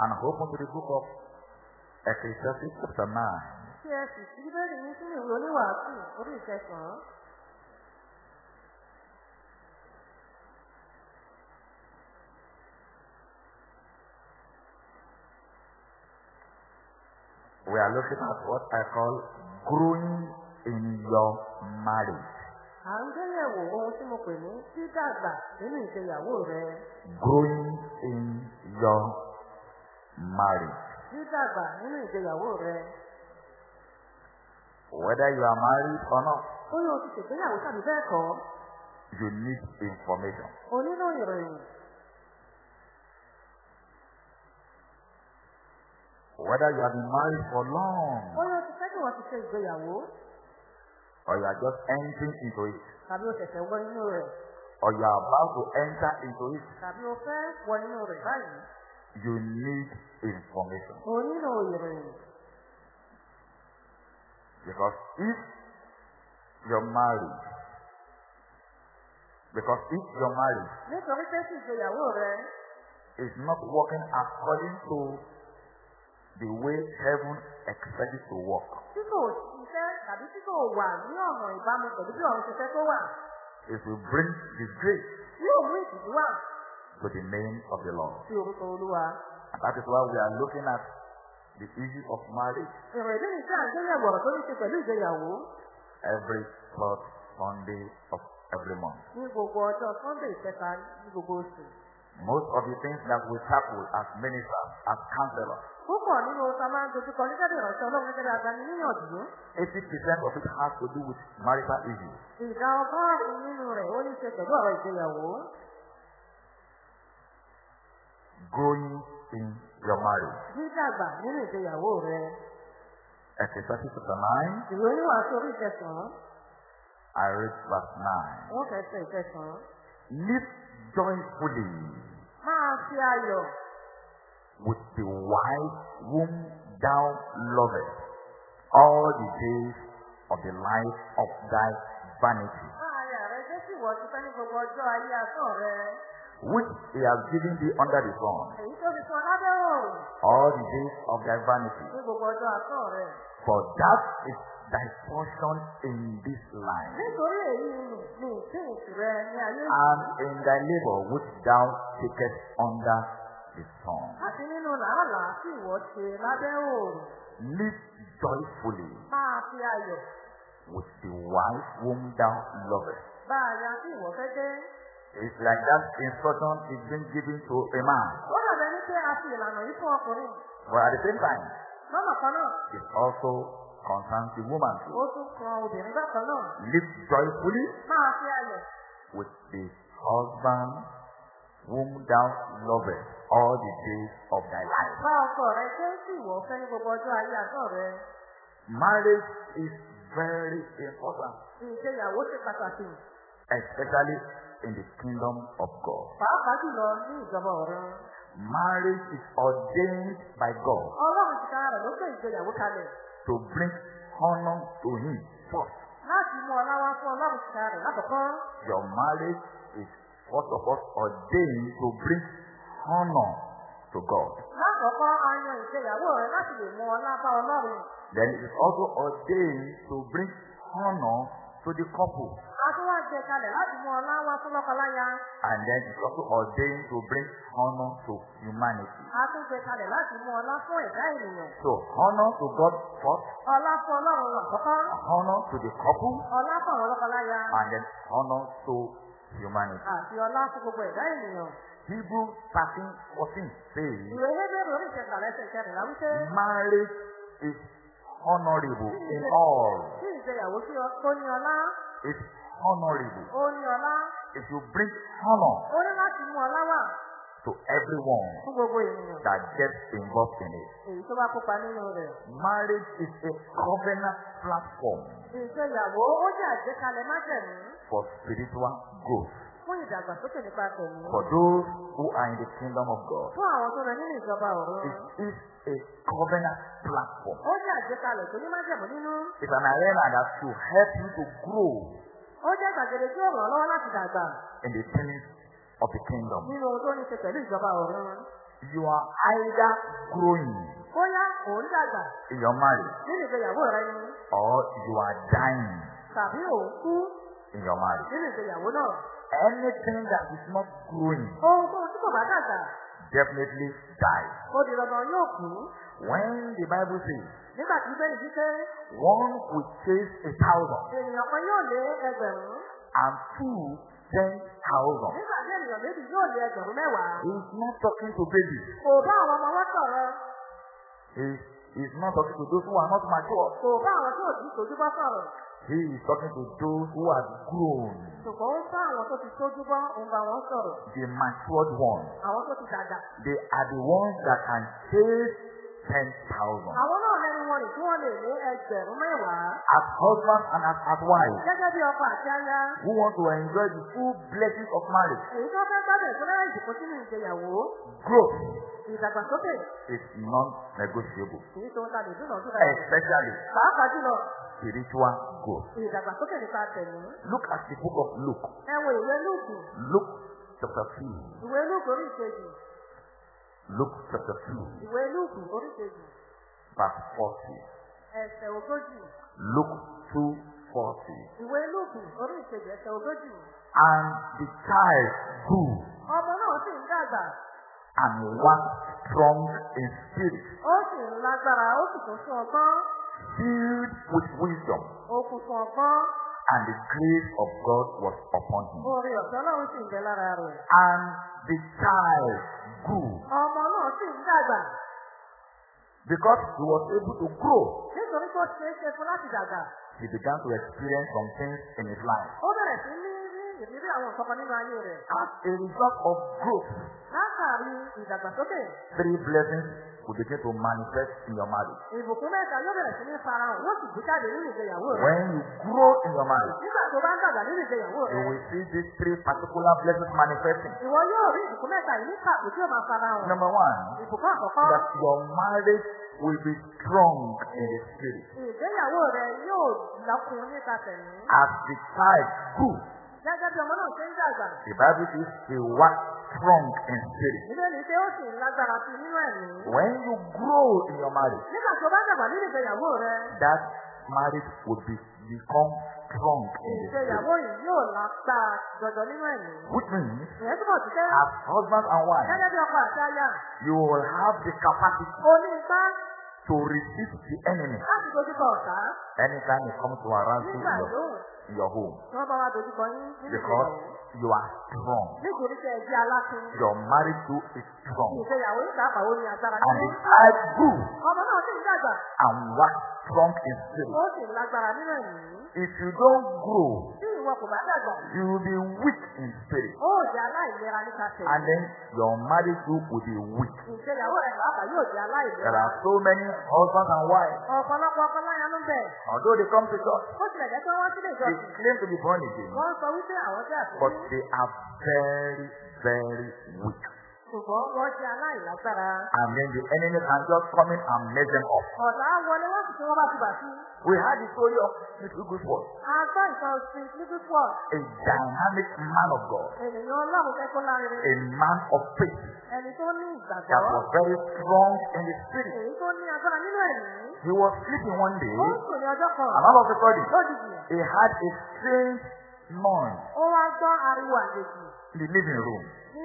and open to the book of Ecclesiastes chapter 9. Kí ẹ sì sí bẹ́ẹ̀ni ní sínú ìwé oníwàásù orí ìkẹsàn-án. We are looking at what I call growing in your marriage. À ń gbéyẹ̀wò ohun tí mo pè ní dídàgbà nínú ìgbéyàwó rẹ. Growing in your marriage. Dídàgbà nínú ìgbéyàwó rẹ. Whether you are married or not, Bóyá o ti ṣègbéyàwó tàbí bẹ́ẹ̀ kọ́, you need information. o nílò ìròyìn. Whether you have been married for long Bóyá o ti fẹ́ kí wọ́n ti ṣe ìgbéyàwó or you are just entering into it tàbí o ṣẹ̀ṣẹ̀ wọ inú rẹ̀ or you are about to enter into it, tàbí o fẹ́ wọ inú rẹ̀ báyìí. You need information. O nílò ìròyìn. Because if you're married, because if you're married Nítorí pé sí ìgbéyàwó rẹ, is not working according to the way heaven expects it to work, tí kò ṣiṣẹ́ tàbí tí kò wà ní ọ̀nà ìbámu pẹ̀lú bí ọ̀run ṣiṣẹ́ tó wà, it will bring disgrace yóò mú ìtìjú wà to the name of the Lord. sí orúkọ Olúwa. And that is why we are looking at the issue of marriage Ìrìn ìdí nìkan àgbéyẹ̀wò ọ̀rọ̀ tó ní ṣe pẹ̀lú ìgbéyàwó every third Sunday of every month. ní gbogbo ọjọ́ Sunday ìkẹta ní gbogbo oṣù. Most of the things that we tackle as ministers, as counselors, Púpọ̀ nínú ohun tá a máa ń dojúkọ nígbà tí ìránṣẹ́ Ọlọ́run gẹ́gẹ́ bí agbani níyànjú. 80% of it has to do with marital issues. Ìdá ọgọ́rùn-ún nínú rẹ̀ ó ní ṣe pẹ̀lú ọ̀rọ̀ ìgbéyàwó. Growing in your marriage. Dídàgbà nínú ìgbéyàwó rẹ̀. Ecclesiastes chapter 9, Ìwé oníwàásù orí ìkẹsàn-án. I read verse 9. Wọ́n kẹsẹ̀ ìkẹsàn-án. Live joyfully Máa fi ayọ̀ with the wife whom thou lovest all the days of the life of thy vanity, Láàárín ààrẹ Jésù wọ̀ ti fẹ́ ní gbogbo ọjọ́ ayé asán rẹ̀. Which he has given thee under the sun, Èyí tó fi fún ọ lábẹ́ òòrùn all the days of thy vanity. ní gbogbo ọjọ́ asán rẹ̀. For that is thy portion in this life, Nítorí èyí ni ní ìpín rẹ̀ ní ayé and in thy labor which thou takest under the sun. Àti nínú làálàá tí ìwọ ṣe lábẹ́ òòrùn. Live joyfully Máa fi ayọ̀ with the wife whom thou lovest. bá ìwọ fẹ́. It's like that instruction is being given to a man. Ó dàbẹ̀ ní pé a fi ìlànà yìí fún ọkùnrin. But at the same time, Lọ́nà kan náà, it also concerns the woman too. ó tún kan obìnrin bákan náà. Live joyfully Máa fi ayọ̀ with the husband whom thou lovest all the days of thy life. bá ọkọ rẹ ṣe ń sì wọ́ fẹ́ ní gbogbo ọjọ́ ayé asán rẹ̀. Marriage is very important, Ìgbéyàwó ṣe pàtàkì. especially in the kingdom of God. Pàápàá jùlọ ní ìjọba ọ̀run. Marriage is ordained by God Ọlọ́run ti kára rẹ̀ ló gbé ìgbéyàwó kalẹ̀. to bring honor to Him first. Láti mú ọlá wá fún Ọlọ́run ti kára rẹ̀ lákọ̀ọ́kọ́. Your marriage is first of all ordained to bring honor to God. Lákọ̀ọ́kọ́ a yan ìgbéyàwó rẹ̀ láti lè mú ọlá bá Ọlọ́run. Then it is also ordained to bring honor to the couple. A tún wá gbé kalẹ̀ láti mú ọlá wá fún lọ́kọláya. And then it's also ordained to bring honor to humanity. A tún gbé kalẹ̀ láti mú ọlá fún ẹ̀dá ènìyàn. So honor to God first, Ọlá fún Ọlọ́run àkọ́kọ́. honor to the couple, Ọlá fún àwọn lọ́kọláya. and then honor to humanity. Àti ọlá fún gbogbo ẹ̀dá ènìyàn. Hebrew 13 14 says, Ìwé Hébérù orí ìkẹta lẹ́sẹ̀ kẹrìnlá wípé. Marriage is honorable in all. Tí ìgbéyàwó tí ó tó ní ọlá, It's honorable. ó ní ọlá. If you bring honor Ó ní láti mú ọlá wà to everyone that gets involved in it. Èyí tó bá kópa nínú rẹ̀. Marriage is a covenant platform Ìgbéyàwó ó jẹ́ àgbékalẹ̀ májẹ̀mú for spiritual growth. Fún ìdàgbàsókè nípa tẹ̀mí. For those who are in the kingdom of God, Fún àwọn tó rẹ nínú ìjọba ọ̀run. it is a covenant platform. Ó jẹ́ àgbékalẹ̀ tó ní májẹ̀mú nínú. It's an arena that should help you to grow Ó jẹ́ gbàgede tí ó ràn lọ́wọ́ láti dàgbà in the things of the kingdom. nínú ohun tó ní ṣe pẹ̀lú ìjọba ọ̀run. You are either growing bóyá òun dàgbà in your marriage nínú ìgbéyàwó rẹ ni or you are dying tàbí òun kú in your marriage. nínú ìgbéyàwó náà. Anything that is not growing bá dàgbà definitely dies. ó di dandan yóò kú. When the Bible says nígbà tí bẹ́ẹ̀ ní pé one will chase a thousand ènìyàn kan yóò lé ẹgbẹ̀rún and two ten thousand, nígbà tí ènìyàn méjì yóò lé ẹgbẹ̀rún mẹ́wàá. he is not talking to babies. kò bá àwọn ọmọ wọn sọ̀rọ̀ He is not talking to those who are not mature. kò bá àwọn tó ti tójú bọ́ sọ̀rọ̀ He is talking to those who have grown, ṣùgbọ́n ó bá àwọn tó ti tójú bọ́ òun bá wọn sọ̀rọ̀ the matured ones. àwọn tó ti dàgbà. They are the ones that can chase ten thousand. àwọn náà lẹ́nu wọn rìn tí wọ́n lè lé ẹgbẹ̀rún mẹ́wàá. As husbands and as, as wives gẹ́gẹ́ bí ọkọ àti aya who want to enjoy the full blessings of marriage. èyí tó fẹ́ gbọ́dọ̀ ìṣẹ́lẹ̀ ìdìbò sínú ìgbéyàwó Growth ìdàgbàsókè is non-negotiable, èyí tó ń ta lè dúnà dúnà rẹ̀. especially pàápàá jùlọ spiritual growth. ìdàgbàsókè nípa tẹ̀mí. Look at the book of Luke. ẹ wo ìwé lúùkù Luke chapter 2. ìwé lúùkù orí ìkejì Luke chapter 2, ìwé lúùkù orí ìkejì verse 40. ẹsẹ̀ ogójì Luke 2, 40. ìwé lúùkù orí ìkejì ẹsẹ̀ ogójì. And the child grew ọmọ náà sì ń dàgbà and was strong in spirit, ó sì ń lágbára ó sì kún fún ọgbọ́n filled with wisdom, fún ọgbọ́n and the grace of God was upon him. orí ọ̀sán náà sì ń bẹ lára rẹ̀. And the child grew ọmọ náà sì ń dàgbà because he was able to grow. nítorí tó ṣe é ṣe fún láti dàgbà. He began to experience some things in his life. ó bẹ̀rẹ̀ sí ní ìrírí àwọn nǹkan kan nínú ayé rẹ̀. As a result of growth, látàrí ìdàgbàsókè three blessings will begin to manifest in your marriage. ìbùkún mẹ́ta yóò bẹ̀rẹ̀ sí ní farahàn yóò sì gbé jáde nínú ìgbéyàwó rẹ̀. When you grow in your marriage, nígbà tó bá ń dàgbà nínú ìgbéyàwó you will see these three particular blessings manifesting. ìwọ yóò rí ìbùkún mẹ́ta yìí ní pàtó tí ó máa farahàn. Number one, ìbùkún àkọ́kọ́ that your marriage will be strong in the spirit. ìgbéyàwó rẹ̀ yóò lọ́kùn nípa tẹ̀mí. As the child grew, gẹ́gẹ́ bí ọmọ náà ṣe ń dàgbà. the Bible says he was strong in spirit. ilé ní pé ó sì ń lágbára sí nínú ẹ̀mí. When you grow in your marriage, nígbà tó bá dàgbà nínú ìgbéyàwó rẹ̀. that marriage will be become strong in the spirit. ìgbéyàwó yìí yóò lágbá jọjọ nínú ẹ̀mí. Which means, ìyẹn túbọ̀ as husband and wife, gẹ́gẹ́ bí ọkọ àti aya you will have the capacity o ní ipá to resist the enemy láti dojúkọ ọ̀tá anytime he comes to around you in your, in your home. tí wọ́n bá wá dojúkọ yín nínú Because you are strong. nítorí pé ẹ̀jẹ̀ alákin Your marriage too is strong. ìgbéyàwó agbára And the child grew ọmọ náà sì ń dàgbà and was strong in spirit. ó sì ń lágbára nínú ẹ̀mí. If you don't grow, tí you will be weak in spirit. And then your marriage too will be weak. There are so many husbands and wives. Although they come to church, they claim to be born again. But they are very, very weak. Ṣùgbọ́n wọ́n jẹ́ aláìlágbára. And then the enemy can just come in and mess them up. ọ̀tá wọlé wọ́n sì tí wọ́n bá ti bà sí. We had the story of Little Good Boy, a gbọ́ ìtàn sí níbi pọ̀. a dynamic man of God, ènìyàn ọlọ́run kó lárinrin. a man of faith ẹni tó ní that ìgbàgbọ́. was very strong in the spirit. èyí tó ní agbára nínú ẹ̀mí. He was sleeping one day, ó sùn ní ọjọ́ kan. and all of a sudden, lójijì he had a strange noise ó wá gbọ́ ariwo àjèjì in the living room. ní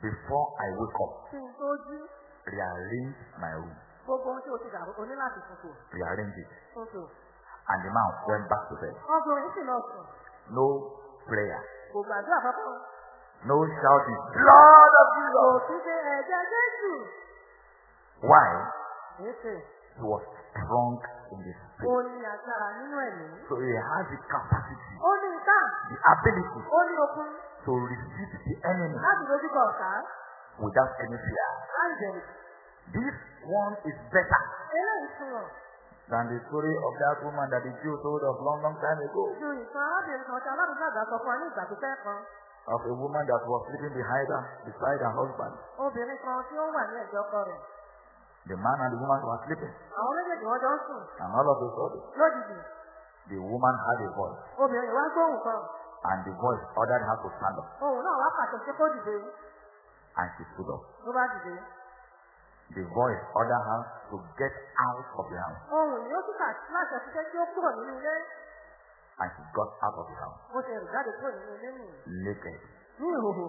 Before I wake up, rearrange my room. gbogbo ohun tí o ti dàrú o ní láti tuntun. Rearrange it. And the man went back to bed. ọkùnrin yìí sì lọ sùn. No prayer. kò gbàdúrà kankan. No shouting. Blood of kò Jesus. sí pé ẹ̀jẹ̀ jésù. Why? èsè He was strong in the ó spirit. ní agbára nínú ẹ̀mí. So he has the capacity, ó ní ipá. the ability ó ní okun to resist the enemy láti dojúkọ ọ̀tá. without any fear. This one is better eléyìí sunwọ̀n than the story of that woman that the Jew told us long, long time ago. ju ìtàn arábìnrin kan tí aládùúgbò àgbà sọ fún wa ní ìgbà pípẹ́ kan. Of a woman that was sleeping behind her, beside her husband. obìnrin kan tí ó wà ní ẹ̀jẹ̀ ọkọ rẹ̀. The man and the woman were sleeping. àwọn méjèèjì wọn jọ ń sùn And all of a sudden, lójijì. the woman had a voice. obìnrin wá gbóhùn kan. And the voice ordered her to stand up. ohùn náà wá pàṣẹ pé kó dìde. And she stood up. ló bá dìde. The voice ordered her to get out of the house. ohùn ni ó tún kà láṣẹ fi jẹ́ kí ó kúrò nínú ilé. And she got out of the house bó ṣe rìn jáde kúrò nínú ilé nìyí. naked. ní ìhòhò.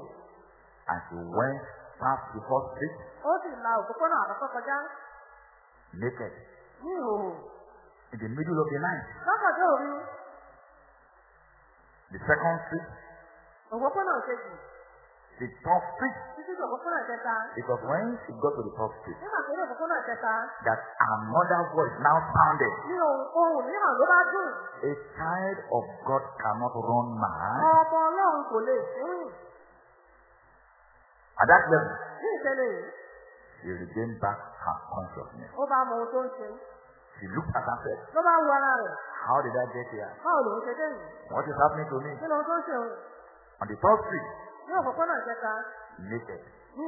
And she went past the first street ó sì la òpópónà àkọ́kọ́ kọjá. naked ní ìhòhò. in the middle of the night. lọ́kọ̀dé òru. The second street, òpópónà kejì. the third street. títí di òpópónà kẹta. Because when she got to the third street, nígbà tó ní òpópónà kẹta. that another voice now sounded. ní ohun ohun mìíràn ló bá dùn. A child of God cannot run mad. ọmọ ọlọ́run kò lè sìn. At that level, ní ìṣẹ̀lẹ̀ yìí. she regained back her consciousness. ó bá mọ ohun tó ń ṣe. She looked at herself. ló bá wo ara rẹ̀. How did I get here? báwo lòun ṣe dé yìí. What is happening to me? kí lóhun tó ń ṣe òun. On the third street, ní òpópónà naked. ní.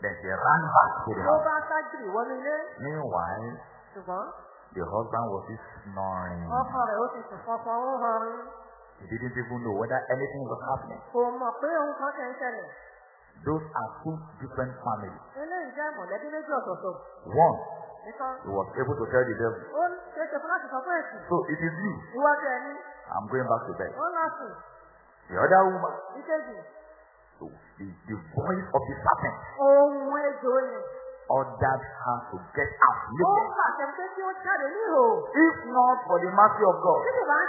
Then she ran back to the ló house. bá ságìrì wọnú ilé. Meanwhile, ṣùgbọ́n the husband was still snoring. ọkọ rẹ̀ ó ti sùn fọfọ ó họrin. He didn't even know whether anything was happening. kò mọ̀ pé ohun kan ṣe ń ṣẹlẹ̀. Those are two different families. eléyìí jẹ́ mọ̀lẹ́bí méjì ọ̀tọ̀ọ̀tọ̀. One. He was able to tell the devil. So it is you. I'm going back to bed. The other woman, so the, the voice of the serpent ni. Ordered her to get out. ó naked. pàṣẹ pé kí ó jáde ní ìhò. If not for the mercy of God, bá ń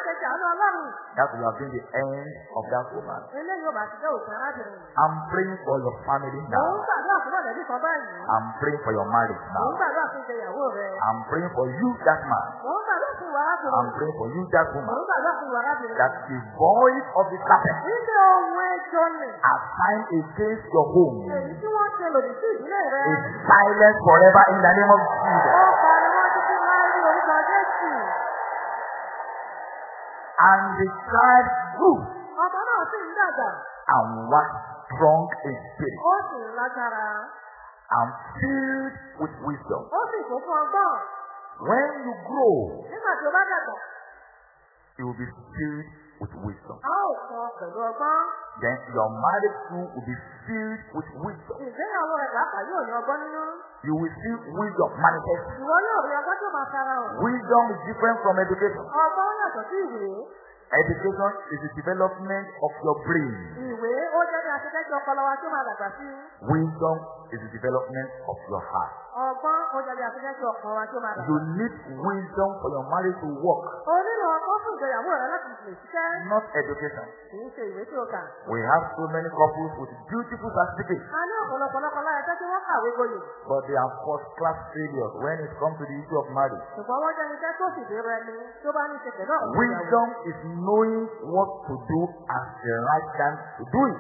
ọlọ́run. that would have been the end of that woman. eléyìí ò bá ti jẹ́ òkè arábìnrin yìí. I'm praying for your family ń now. gbàdúrà fún mọ̀lẹ́bí kan báyìí. I'm praying for your marriage ń now. gbàdúrà fún ìgbéyàwó rẹ. I'm praying for you, that man. mò ń gbàdúrà fún ìwà I'm praying for you, that woman. ń gbàdúrà fún ìwà arábìnrin. That the voice of the serpent Níbi ohun ejò ni. assigned against your home Èyí tí wọ́n ṣe lòdì sí ìdílé rẹ. is silenced forever in the name of Jesus. And the child grew and was strong in spirit and filled with wisdom. When you grow, you will be filled with wisdom. a ó kọ pẹ̀lú ọgbọ́n. Then your marriage too will be filled with wisdom. Ìgbéyàwó rẹ̀ pàápàá yóò ní ọgbọ́n nínú. You will see wisdom manifest. Ìwọ yóò rí ọgbọ́n tó máa fara hàn. Wisdom is different from education. Ọgbọ́n yàtọ̀ sí ìwé. Education is the development of your brain. Ìwé ó jẹ́ bí aṣẹ́kẹ́jọ ọpọlọ wa tó máa dàgbà sí. Wisdom is the development of your heart. Ọgbọ́n ó jẹ́ bí aṣẹ́kẹ́jọ ọkàn wa tó máa You need wisdom for your marriage to work, O nílò ọgbọ́n fún ìgbéyàwó rẹ láti lè ṣiṣẹ́. Not education. We have so many couples with beautiful certificates, but they are first class failures when it comes to the issue of marriage. Wisdom is knowing what to do at the right time to do it,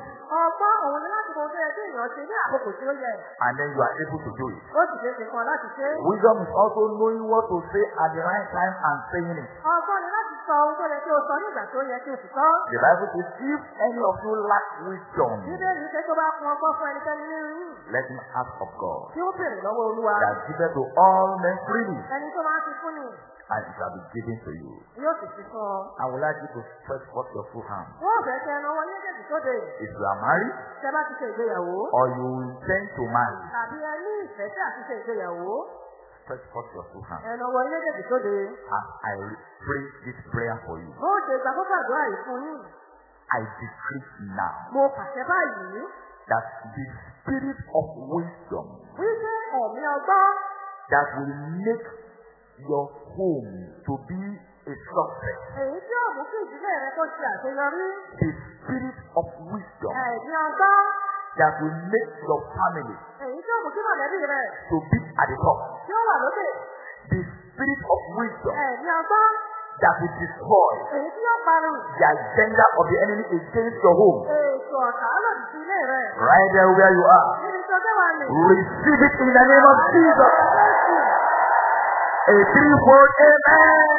Èèyàn ṣe ní àkókò tí ó yẹ. and then you are able to do it. Ó sì ṣe é ṣe fún ọ láti ṣe. é. Wisdom is also knowing what to say at the right time and saying it. Ọgbọ́n ni láti sọ ohun tó yẹ kí o sọ ní ìgbà tó yẹ kí o sì sọ. The Bible says, if any of you lack wisdom, Bíbélì ṣe tó bá kun ọgbọ́n fún ẹnikẹ́ni nínú yín. let him ask of God, Kí ó bèrè lọ́wọ́ Olúwa. that giveth to all men freely, Ẹni tó máa ń fi fún ni and it shall be given to you. yóò sì fi fún ọ. I would like you to stretch forth your full hand. Wọ́n fẹ́ kẹ́ ẹnu wọn méjèèjì sóde. If you are married, Ṣé bá ti ṣe ìgbéyàwó? or you intend to marry, Tàbí ẹ ní ìfẹ́ sí àti ṣe ìgbéyàwó? stretch forth your full hand. Ẹnu wọn méjèèjì sóde. As I pray this prayer for you, Bó ṣe gbà kó gbàdúrà yìí fún yín. I decree now Mo pàṣẹ báyìí. that the spirit of wisdom Wípé ẹ̀mí ọgbọ́n that will make your home to be a success, èyí tí ó mú kí ìdílé rẹ kó ṣe àṣeyọrí. the spirit of wisdom Ẹ̀mí ọgbọ́n that will make your family èyí tí ó mú kí mọ̀lẹ́bí rẹ to be at the top, tí ó wà lókè. the spirit of wisdom Ẹ̀mí ọgbọ́n that will destroy èyí tí yóò parun the agenda of the enemy against your home. ètò ọ̀tá lòdì sí ilé rẹ̀ Right there where you are. níbi tó dé wà. Receive it in the name of Jesus. A threefold amen.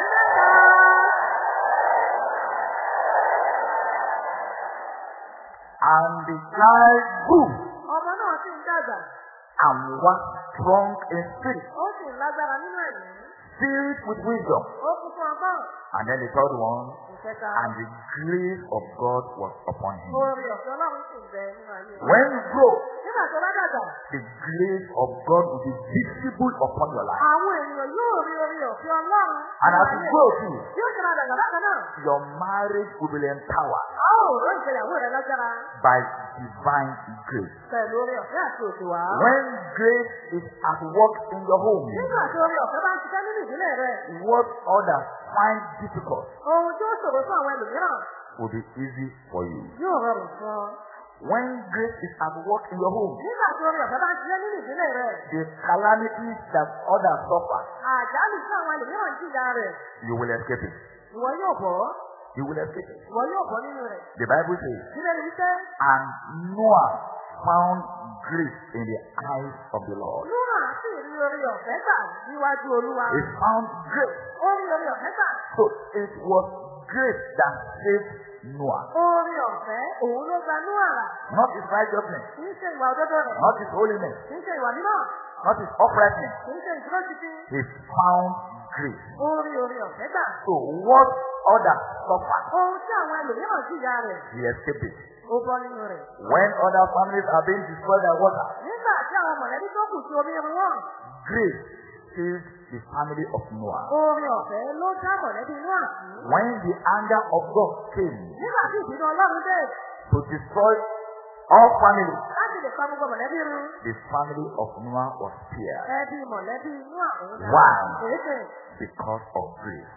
And the child grew ọmọ náà sì ń dàgbà and was strong in spirit, ó sì lágbára nínú ẹ̀mí filled with wisdom. ó kún fún ọgbọ́n And then the third one, and the grace of God was upon him. When you grow, the grace of God will be visible upon your life. And as you grow too, your marriage will be empowered by divine grace. When grace is at work in your home, what others find difficult ohun tí ó ṣòro fún àwọn ẹlòmíràn will be easy for you. yóò rọrùn fún ọ. When grace is at work in your home, nígbà tí oore ọ̀fẹ́ bá ń ṣiṣẹ́ nínú ìdílé rẹ̀ the calamities that others suffer, àjálù tí àwọn ẹlòmíràn jìyà rẹ̀ you will escape it. ìwọ yóò bọ́ You will escape it. ìwọ yóò bọ́ nínú rẹ̀. The Bible says, ní wípé and Noah found grace in the eyes of the Lord. Núrà sì rí oore ọ̀fẹ́ gbà níwájú Olúwa. He found grace. Ó rí oore ọ̀fẹ́ gbà. So it was grace that saved Noah. Oore ọ̀fẹ́ òun ló gba Núrà là. Not his righteousness, Kì í ṣe ìwà òdodo rẹ̀. not his holiness, Kì í ṣe ìwà mímọ́. not his uprightness. Kì í ṣe. He found grace. Ó rí oore ọ̀fẹ́ gbà. So what others suffered, Ohun tí àwọn ẹlòmíràn jìyà rẹ̀, he escaped it. ó bọ́ nínú rẹ̀. When other families are being destroyed by water, Nígbà tí àwọn mọ̀lẹ́bí tó kù sí omi irun wọn, grace saved the family of Noah. oore ọ̀fẹ́ ló dá mọ̀lẹ́bí àti. When the anger of God came Nígbà tí ìbínú Ọlọ́run dé to destroy all run, the family of Noah was spared Why? Because of grace.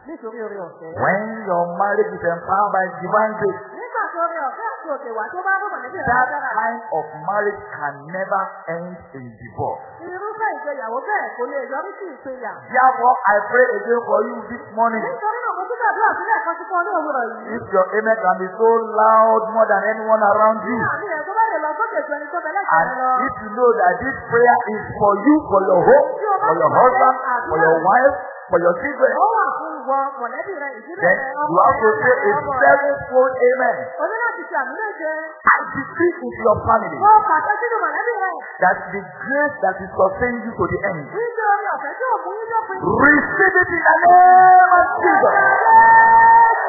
When your marriage is empowered by divine grace, that kind of marriage can never end in divorce. Ìgbéyàwó bẹ́ẹ̀ kò lè yọrí sí ìpínyà. Therefore, I pray again for you this morning. Nítorí náà mo tún gbàdúrà sílẹ̀ kan sí fún ọ ní òwúrọ̀ yìí. If your amen can be so loud more than anyone around you, Àmì ẹ̀ tó bá lè lọ sókè ju ẹni tó bẹ lẹ́sẹ̀ and rẹ lọ. if you know that this prayer is for you, for your home, for your husband, for your wife, for your children, Ó wà fún ìwọ mọ̀lẹ́bí rẹ ìdílé then rẹ you ọmọ have to say a sevenfold amen. O ní láti ṣe àmì méje. I decree into your family Ó pàṣẹ sínú mọ̀lẹ́bí rẹ. that the grace that is sustaining you to the end, Wíjọ orí ọ̀fẹ́ tí ò mú yín dópin. receive it in the name of Jesus.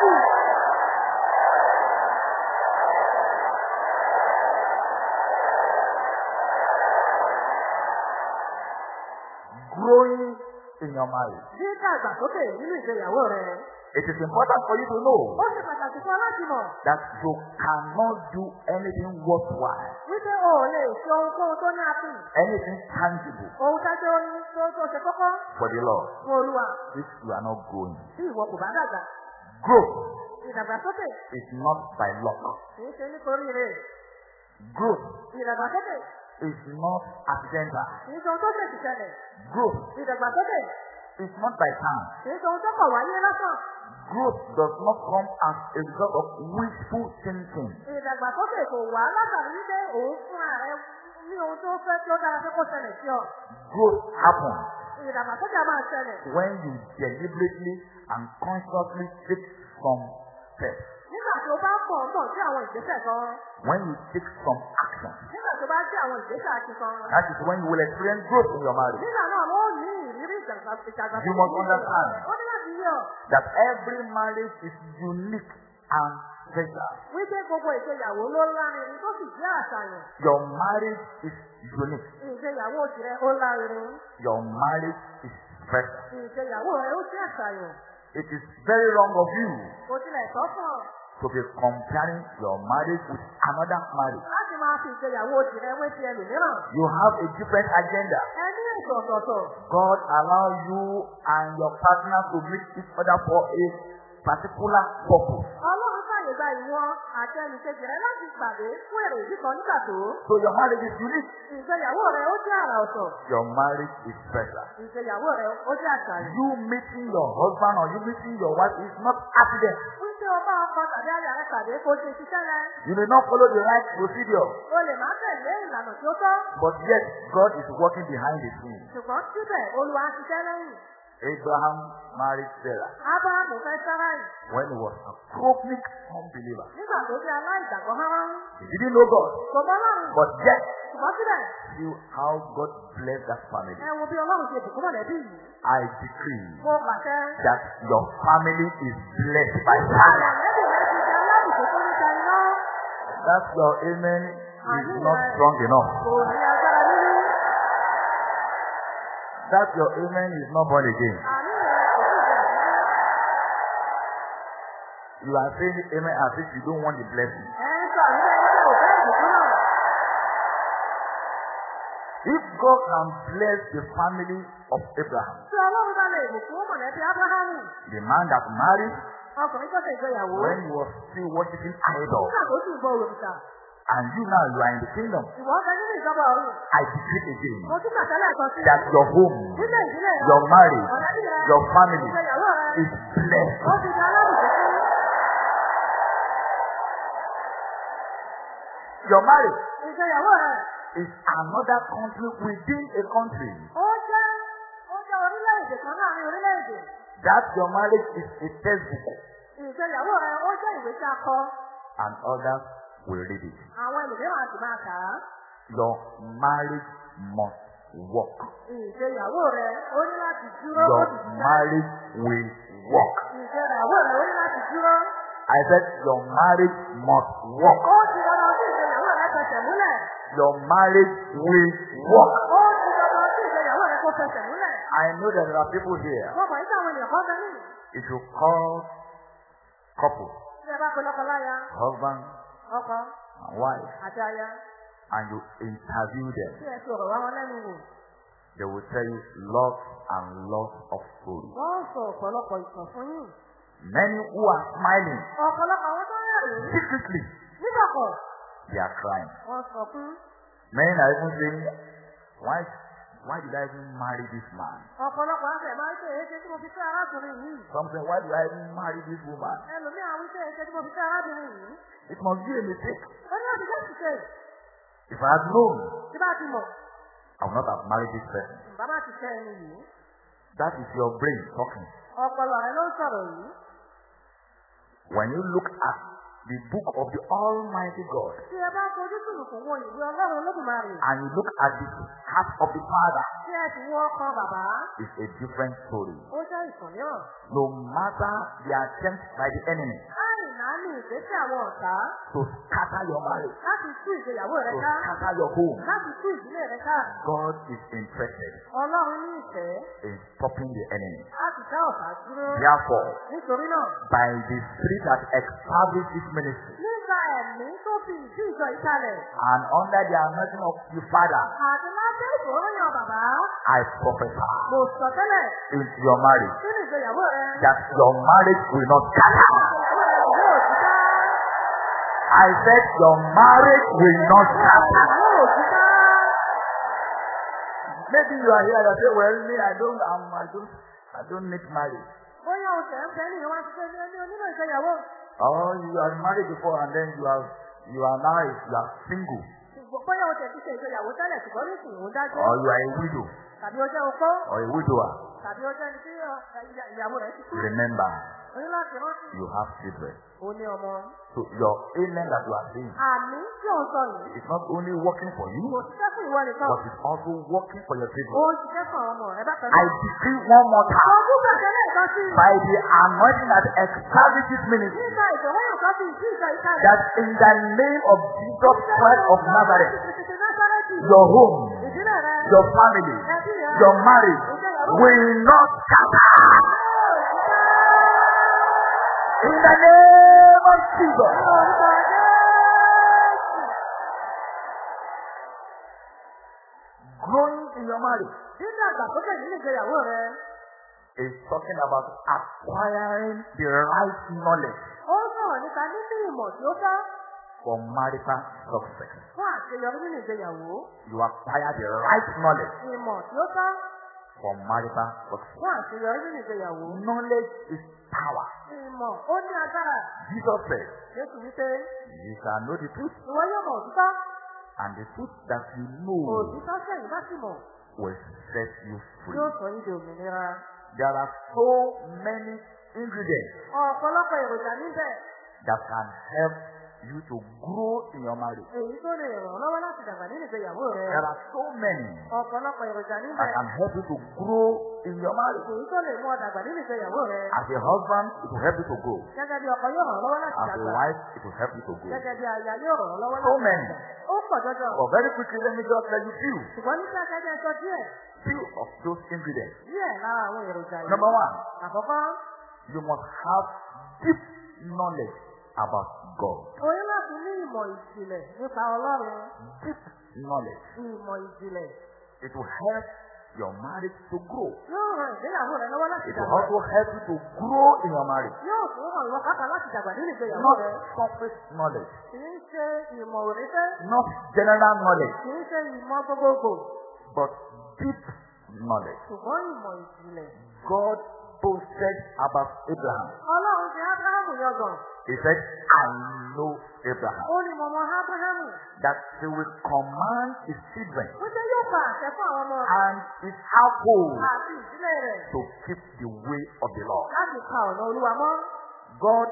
Growing your marriage. Bí dàgbàsókè nínú ìgbéyàwó rẹ. It is important for you to know Ó ṣe pàtàkì fún ọ láti mọ̀ that you cannot do anything worthwhile, wípé o ò lè ṣe ohunkóhun tó ní àfihàn. anything tangible Ohun tájọ́ orin tó tó ṣe kókó for the Lord fún Olúwa. if you are not growing. Bí ìwọ kò bá dàgbà. Growth Ìdàgbàsókè is not by luck. kì í ṣe nítorí rẹ̀. Growth Ìdàgbàsókè is not accidental. ohun tó ṣèṣì ṣẹlẹ̀. Growth Ìdàgbàsókè is not by chance. ohun tó kọ̀ wáyé lásán. Growth does not come as a result of wishful thinking. Ìdàgbàsókè kò wá látàrí wípé òun fúnra rẹ̀ ní ohun tó fẹ́ tí ó dára pé kó ṣẹlẹ̀ sí ọ. Growth happens Ìdàgbàsókè máa ṣẹlẹ̀. when you deliberately and consciously take some steps. Nígbà tí o bá pọ̀ mọ̀ sí àwọn ìgbésẹ̀ kan. When you take some action. Nígbà bá àwọn ìgbésẹ̀. That is when you will experience growth in your marriage. Nígbà náà ló ní ìrírí ìdàgbàsókè. You must understand. Ó ní láti yọ That every marriage is unique and special. wípé gbogbo ìgbéyàwó ló lárinrin tó sì jẹ́ àṣàyàn. Your marriage is unique. Ìgbéyàwó tirẹ̀ ó lárinrin. Your marriage is special. Ìgbéyàwó rẹ̀ ó jẹ́ àṣàyàn. It is very wrong of you Kò tilẹ̀ tọ́ fún ọ to be comparing your marriage with another marriage. láti máa fi ìgbéyàwó tirẹ̀ wé ti ẹlòmíràn. You have a different agenda. Ẹ ní ètò ọ̀tọ̀ọ̀tọ̀. God allow you and your partner to meet each other for a particular purpose. Fàyè gba ìwọ àti ẹnìkejì rẹ láti pàdé fún èrè yìí kan nígbà tó. So your marriage is unique. Ìgbéyàwó rẹ ó jẹ́ àrà ọ̀tọ̀. Your marriage is special. Ìgbéyàwó rẹ ó jẹ́ àṣàyàn. You meeting your husband or you meeting your wife is not accident. Wípé o máa kọ tàbí ayà rẹ pàdé kó ṣe ṣiṣẹ́ rẹ. You may not follow the right procedure, O lè má tẹ̀lé ìlànà tí ó tọ́. but yet God is working behind the scenes. Ṣùgbọ́n síbẹ̀ Olúwa ṣiṣẹ́ lẹ́yìn. Abraham married Sarah Ábúrámù fẹ́ Sáráì. when he was a chronic unbeliever. Nígbà tó jẹ́ aláìgbàgbọ́ rárá. He didn't know God, Kò mọ Ọlọ́run. but yet Ṣùgbọ́n síbẹ̀ see how God blessed that family. ẹ wo bí Ọlọ́run ṣe bùkún mọ̀lẹ́bí yìí. I decree Mo pàṣẹ. that your family is blessed by Sarah. Mọ̀lẹ́bí rẹ ti jẹ́ alábùkún tó ní ta iná. That's your amen is not strong enough. Kò ní. That your amen is not born again. You are saying amen as if you don't want the blessing. If God can bless the family of Abraham, the man that married when he was still worshiping idols, and you now you are in the kingdom, I decree again that your home, your marriage, your family is blessed. Your marriage is another country within a country. That your marriage is a textbook, Ìgbéyàwó rẹ ó jẹ́ ìwé tí a kọ. and others will read it. Àwọn ẹlòmíràn á sì máa kà á. Your marriage must work. Ìgbéyàwó rẹ ó ní láti dúró ó Your marriage will work. Ìgbéyàwó rẹ ó ní láti dúró. I said your marriage must work. Ó ti dandan sí ìgbéyàwó rẹ fẹsẹ̀ múlẹ̀. Your marriage will work. Ó ti dandan sí ìgbéyàwó rẹ kó fẹsẹ̀ múlẹ̀. I know that there are people here. Mọ̀ àwọn ènìyàn kan. If you call couple, Bí ẹ bá pe lọ́kọláya, husband ọkọ and wife, àti aya, and you interview them, they will tell you lots and lots of stories. Many who are smiling. Secretly, they are crying. Many are even saying, why, why did I even marry this man? Some say, why did I even marry this woman? It must be a mistake. If I had known, I would not have married this person. That is your brain talking. When you look at the book of the Almighty God and you look at the heart of the Father, it's a different story. No matter the attempt by the enemy Náà ní ìgbésẹ̀ àwọn ọ̀tá to scatter your marriage, láti tú ìgbéyàwó rẹ to ká. scatter your home, Láti tú ìdílé rẹ ká. God is interested Ọlọ́run ní ìfẹ́ in stopping the enemy. láti dá ọ̀tá dúró. Therefore, Nítorí náà, by the spirit that established this ministry nígbà ẹ̀mí tó fi ìdí ìjọ ìkalẹ̀. and under the anointing of the Father, Àti lábẹ́ ìfòròyìn bàbá. I prophesy Mo sọ tẹ́lẹ̀ into your marriage sínú ìgbéyàwó rẹ. that your marriage will not scatter. I said your marriage will not túká. Maybe you are here and say, well, me, I don't, um, I don't, I don't need marriage. Bóyá o tẹ̀ ń bẹ ní ìwà ṣiṣẹ́ ní ẹni onílò ìgbéyàwó. Or you are married before and then you are, you are now, you are single. Bóyá o tẹ̀ ti ṣe ìgbéyàwó tẹ́lẹ̀ ṣùgbọ́n ní ìsìn òun dájú. Or you are a widow Tàbí o jẹ́ opó. or a widower. Remember, you have children. O ní ọmọ. So your amen that you are saying is not only working for you, but it's also working for your children. I decree one more time. By the anointing that established this ministry that in the name of Jesus Christ of Nazareth, your home, your family, your marriage will not scatter. In the name of Jesus. Growing in your marriage Nínú àgbàsókè nínú ìgbéyàwó rẹ. is talking about acquiring the right knowledge Ó sọ̀rọ̀ nípa níní ìmọ̀ tí ó for marital success. fún àṣeyọrí nínú ìgbéyàwó. You acquire the right knowledge Ìmọ̀ tí ó tọ́ for marital success. fún àṣeyọrí nínú ìgbéyàwó. Knowledge is power. Ìmọ̀ ó ní agbára. Jesus said, Jésù wípé You shall know the truth, ìwọ yóò mọ̀ òtítọ́. and the truth that you know Òtítọ́ sẹ́yìn bá sì mọ̀ will set you free. yóò sọ yín di òmìnira. There are so many ingredients Ọ̀pọ̀lọpọ̀ èròjà níbẹ̀ that can help you to grow in your marriage. èyí tó lè ràn ọ́ lọ́wọ́ láti dàgbà nínú ìgbéyàwó rẹ. There are so many Ọ̀pọ̀lọpọ̀ èròjà níbẹ̀ can help you to grow in your marriage. èyí tó lè mú ọ dàgbà nínú ìgbéyàwó rẹ. As a husband, it will help you to grow. Gẹ́gẹ́ bí ọkọ yóò ràn ọ́ lọ́wọ́ láti As a wife, it will help you to grow. Gẹ́gẹ́ bí aya yóò ràn ọ́ lọ́wọ́ So many. Ó pọ̀ jọjọ. But very quickly, let me just let you few, Ṣùgbọ́n ní kíákíá sọ díẹ̀ few of those ingredients. díẹ̀ lára àwọn èròjà yìí. Number one, Àkọ́kọ́, you must have deep knowledge about God. o ní láti ní ìmọ̀ ìjìnlẹ̀ nípa Ọlọ́run. Deep knowledge. Ìmọ̀ ìjìnlẹ̀ It will help your marriage to grow. yóò ran ìgbéyàwó rẹ lọ́wọ́ láti It will also help you to grow in your marriage. Yóò tún ràn ìwọ kápá láti dàgbà nínú ìgbéyàwó Not surface knowledge, Kì í ṣe ìmọ̀ òrìṣẹ́. not general knowledge, Kì í ṣe ìmọ̀ gbogbogbò. but deep knowledge. Ṣùgbọ́n ìmọ̀ ìjìnlẹ̀. God boasted about Abraham. Ọlọ́run ti Ábúráhámù yọgàn. He said, I know Abraham. Ó ní mọ̀mọ́ Ábúráhámù. That he will command his children Wípé yóò pa àṣẹ fún àwọn ọmọ rẹ̀ and his household àti ìdílé rẹ̀ to keep the way of the Lord. láti pa ọ̀nà Olúwa mọ́. God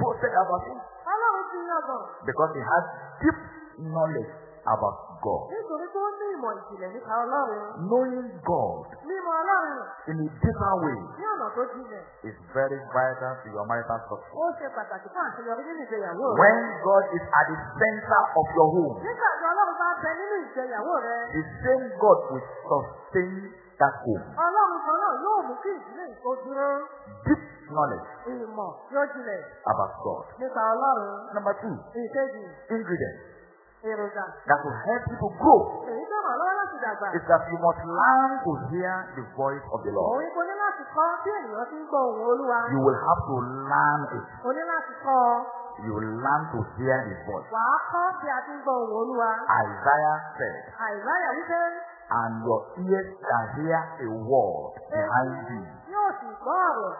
boasted about him Ọlọ́run ti yọgàn. because he has deep knowledge about God. Nítorí tó ní ìmọ̀ ìjìnlẹ̀ nípa Ọlọ́run. Knowing God Mímọ̀ Ọlọ́run in a deeper way ní ọ̀nà tó jinlẹ̀. is very vital to your marital success. Ó ṣe pàtàkì fún àṣeyọrí nínú ìgbéyàwó rẹ̀. When God is at the center of your home, Nígbà tí Ọlọ́run bá bẹ nínú ìgbéyàwó rẹ̀, the same God will sustain that home. Ọlọ́run kan náà yóò mú kí ìdílé ìkó dúró. Deep knowledge Ìmọ̀ yóò jinlẹ̀ about God. nípa Ọlọ́run. Number two, Ìkejì, ingredient èròjà. that will help to grow Èyí tó ràn lọ́wọ́ láti dàgbà. is that you must learn to hear the voice of the Lord. Òun kò ní láti kọ́ bí ènìyàn ti ń gbọ́ ohùn Olúwa. You will have to learn it. O ní láti kọ́ ọ. You will learn to hear his voice. Wà á kọ́ bí a ti ń gbọ́ ohùn Olúwa. Isaiah said, wípé and your ears shall hear a word behind thee, yóò sì gbọ́ ọ̀rọ̀.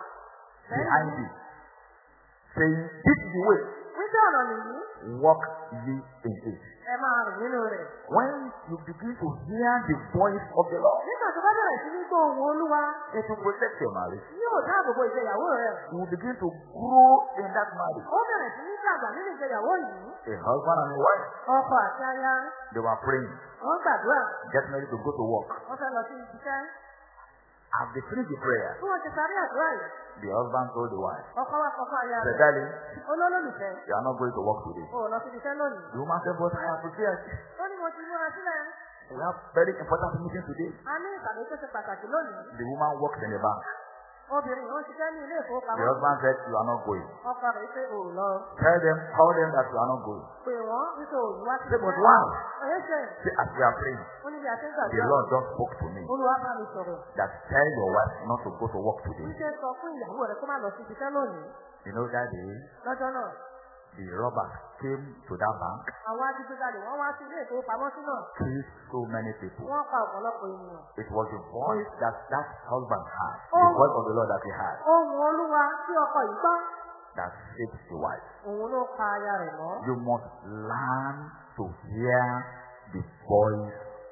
behind thee, saying, This is the way, Wípé ọ̀nà nìyí, walk ye in it. Ẹ máa rìn nínú rẹ̀. When you begin to hear the voice of the Lord, Nígbà tó bá bẹ̀rẹ̀ sí ní gbọ́ ohùn Olúwa, it will protect your marriage. yóò dáàbò bo ìgbéyàwó rẹ̀. You will begin to grow in that marriage. Ó bẹ̀rẹ̀ sí ní dàgbà nínú ìgbéyàwó yìí. A husband and a wife, Ọkọ àti aya, they were praying, wọ́n gbàdúrà, getting ready to go to work. wọ́n fẹ́ lọ sí ibiṣẹ́. They finished the prayer, Bí wọ́n ti parí àdúrà yìí, the husband told the wife, ọkọ wa sọ fún aya said, rẹ̀. Darling, Olólùfẹ́, you are not going to work today. o lọ lónìí. The woman said, But I have prepared. Ó ní mo ti múra sílẹ̀. We have very important meeting today. A ní ìpàdé tó ṣe pàtàkì lónìí. The woman works in the bank. Obìnrin yóò ṣiṣẹ́ ní ilé The husband said, You are not going. Ọkọ rẹ̀ pé o ò lọ. Tell them, tell them that you are not going. Pè wọ́n wípé o ò wá sí Say, But why? Ṣe Say, as we are praying, ó ní bí a ṣe ń the. Lord just spoke to me Olúwa bá mi sọ̀rọ̀. that tell your wife not to go to work today. Wíṣẹ́ sọ fún ìyàwó rẹ̀ kó má lọ sí ibiṣẹ́ lónìí. You know that day, Lọ́jọ́ náà, the robbers came to that bank, àwọn adigunjalè wọ́n wá sí ilé ìfowópamọ́sí náà. killed so many people. Wọ́n pa ọ̀pọ̀lọpọ̀ ènìyàn. It was the voice that that husband had, the voice of the Lord that he had, Ohun Olúwa tí ọkọ yìí gbọ́, that saved the wife. òun ló pa aya rẹ̀ mọ́. You must learn to hear the voice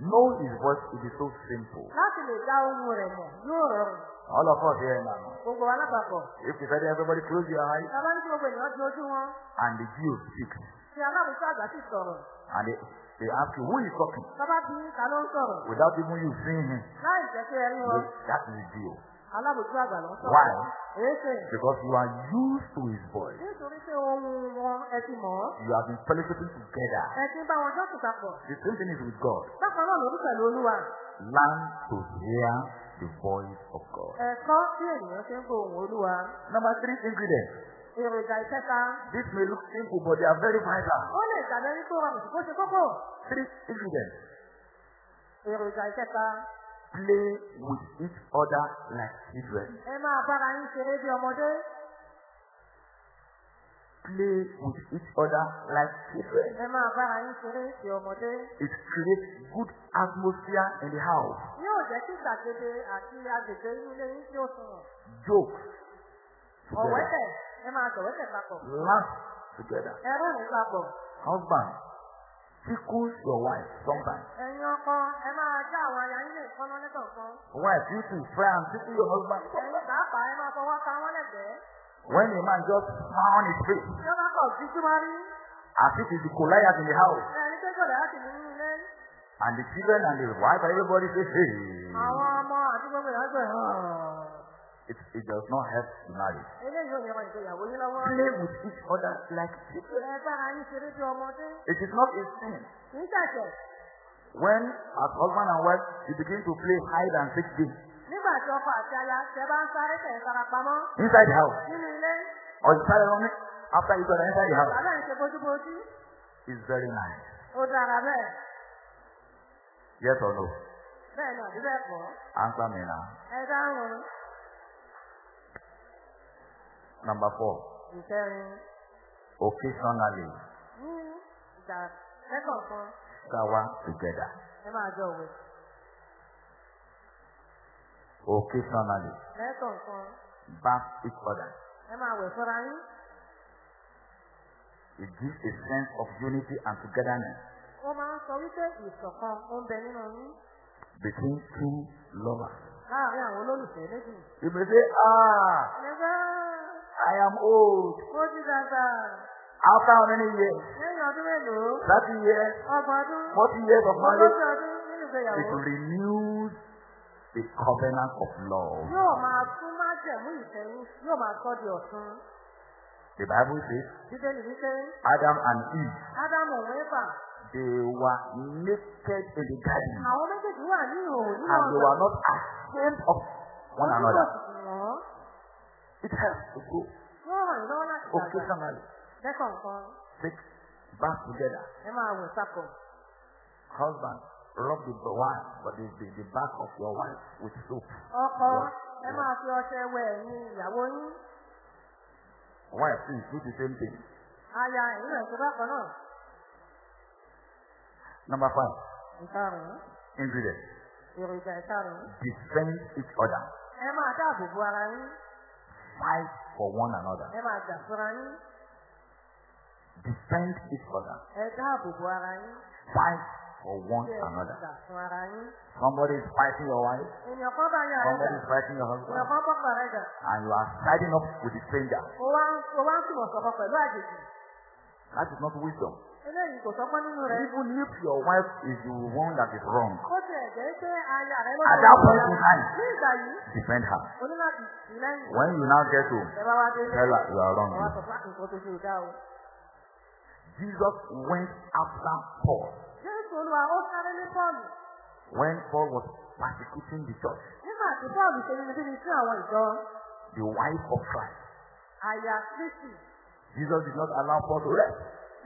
know his voice it is so simple. láti lè dá ohun rẹ̀ mọ̀ yóò rọrùn. All of us here now. Gbogbo wa lápapọ̀. If you said everybody close your eyes Bàbá ní kí gbogbo ènìyàn di ojú wọn. and the Jew speaks Ṣé aláàbùsọ àgbà sì sọ̀rọ̀? and they, they ask you who is talking Bàbá bí ta ló ń sọ̀rọ̀? without even you seeing him, Láì jẹ́ kí ẹ rí wọn. that is the Jew. Alábòjú àgbà ló ń sọ̀rọ̀. Why? Èéṣe. Because you are used to his voice. Nítorí pé ohun wọn ẹ ti mọ̀ ọ́. You have been fellowshipping together. Ẹ ti ń bá wọn jọ́sìn papọ̀. The same thing is with God. Bákan náà lórí pẹ̀lú Olúwa. Learn to hear the voice of God. Ẹ̀kọ́ tí ènìyàn ṣe ń gbọ́ ohùn Olúwa. Number three ingredient. Èròjà ìkẹta. This may look simple, but they are very vital. Ó lè dàbẹ́ ní tó rọrùn ṣùgbọ́n ṣe kókó. Three ingredients. Èròjà ìkẹta. Play with each other like children. Ẹ máa bára yín ṣeré bí ọmọdé. Play with each other like children. Ẹ máa bára yín ṣeré bí ọmọdé. It creates good atmosphere in the house. Yóò jẹ́ kí gbàgede àti agbègbè inú ilé yín tí ó sunwọ̀n. Jokes. Ọ̀wẹ́tẹ̀ ẹ máa sọ̀wẹ́tẹ̀ papọ̀. Laugh together. Ẹ rẹ́rìn papọ̀. Husband, tickle your wife sometimes. Ẹ̀yin ọkọ ẹ máa já àwọn aya yín lè kọ́nà lẹ́kọ̀ọ̀kan. Wife, you too, try and tickle your husband. Ẹ̀yin pàápàá ẹ máa fọwọ́ pa wọ́n lẹ́gbẹ̀ẹ́. When a man just on his face, ó bá kọ̀ sí wọ́n rí. as if he's the Goliath in the house, Ẹni ilé. and the children and the wife and everybody say, hey, Àwọn ọmọ àti gbogbo ìyàgbẹ́ hàn. It, it does not help the marriage. Play with each other like children. It is not a sin. When, as husband and wife, you begin to play hide and seek game inside the house, or you carry on after each other inside the house, it's very nice. Yes or no? Answer me now. Ẹ. Number four, Ìkẹrin. occasionally ìgbà lẹ́kọ̀ọ̀kan shower together. ẹ máa jọ òwe. Occasionally Lẹ́kọ̀ọ̀kan bath each other. ẹ máa wẹ̀ fúnra yín. It gives a sense of unity and togetherness Ó máa ń sọ wípé ìṣọ̀kan ó ń bẹ nínú yín between two lovers. láàárín àwọn olólùfẹ́ méjì. You may say, ah, Ẹgbẹ́ I am old. ó ti dàgbà After how many years? lẹ́yìn ọdún mélòó? 30 years, Ọgbọ̀n ọdún. 40 years of Ogójì marriage. ọdún nínú ìgbéyàwó. It renews the covenant of love. Yóò máa tún májẹ̀mú ìfẹ́ yín yóò máa sọ́ di ọ̀tun. The Bible says Bíbélì wípé Adam and Eve, Ádámù òun Éfà they were naked in the garden àwọn méjèèjì wà ní ìhòòhò and they were not ashamed of one another. It helps to go dàgbà. occasionally. Take bath together. Husband, rub the wife, but the, the, the back of your wife with soap. Ọkọ ẹ máa fi ọṣẹ wẹ ẹ̀yìn ìyàwó yín. Wife, please do the same thing. Aya náà ṣe bákan náà. Number five, Ìkarùn-ún. ingredient. Èròjà ìkarùn-ún. Defend each other. Ẹ máa dáàbò bo ara yín. Fight for one another. Ẹ máa jà fúnra yín. Defend each other. Ẹ dáàbò bo ara yín. Fight for one another. Somebody is fighting your wife. Somebody is fighting your husband. And you are siding up with the stranger. That is not wisdom. Eléyìí kò sọ́gbọ́n nínú rẹ̀. Even if your wife is the one that is wrong, Ó ti ẹ̀jẹ̀ pé aya rẹ̀ ló At that point in time. Ní ìgbà yìí, defend her. o ní láti lẹ́yìn. When you now get home, Ẹ bá wá délé. tell her you are wrong. Wá sọ fún àkùnkùn tó ṣe ìdá o. Jesus went after Paul Jésù Olúwa ó sáré ní Pọ́ọ̀lù. when Paul was persecuting the church, Nígbà tí Pọ́ọ̀lù ṣe nínú bíbí sí àwọn ìjọ, the wife of Christ. àyà Kristi. Jesus did not allow Paul to rest.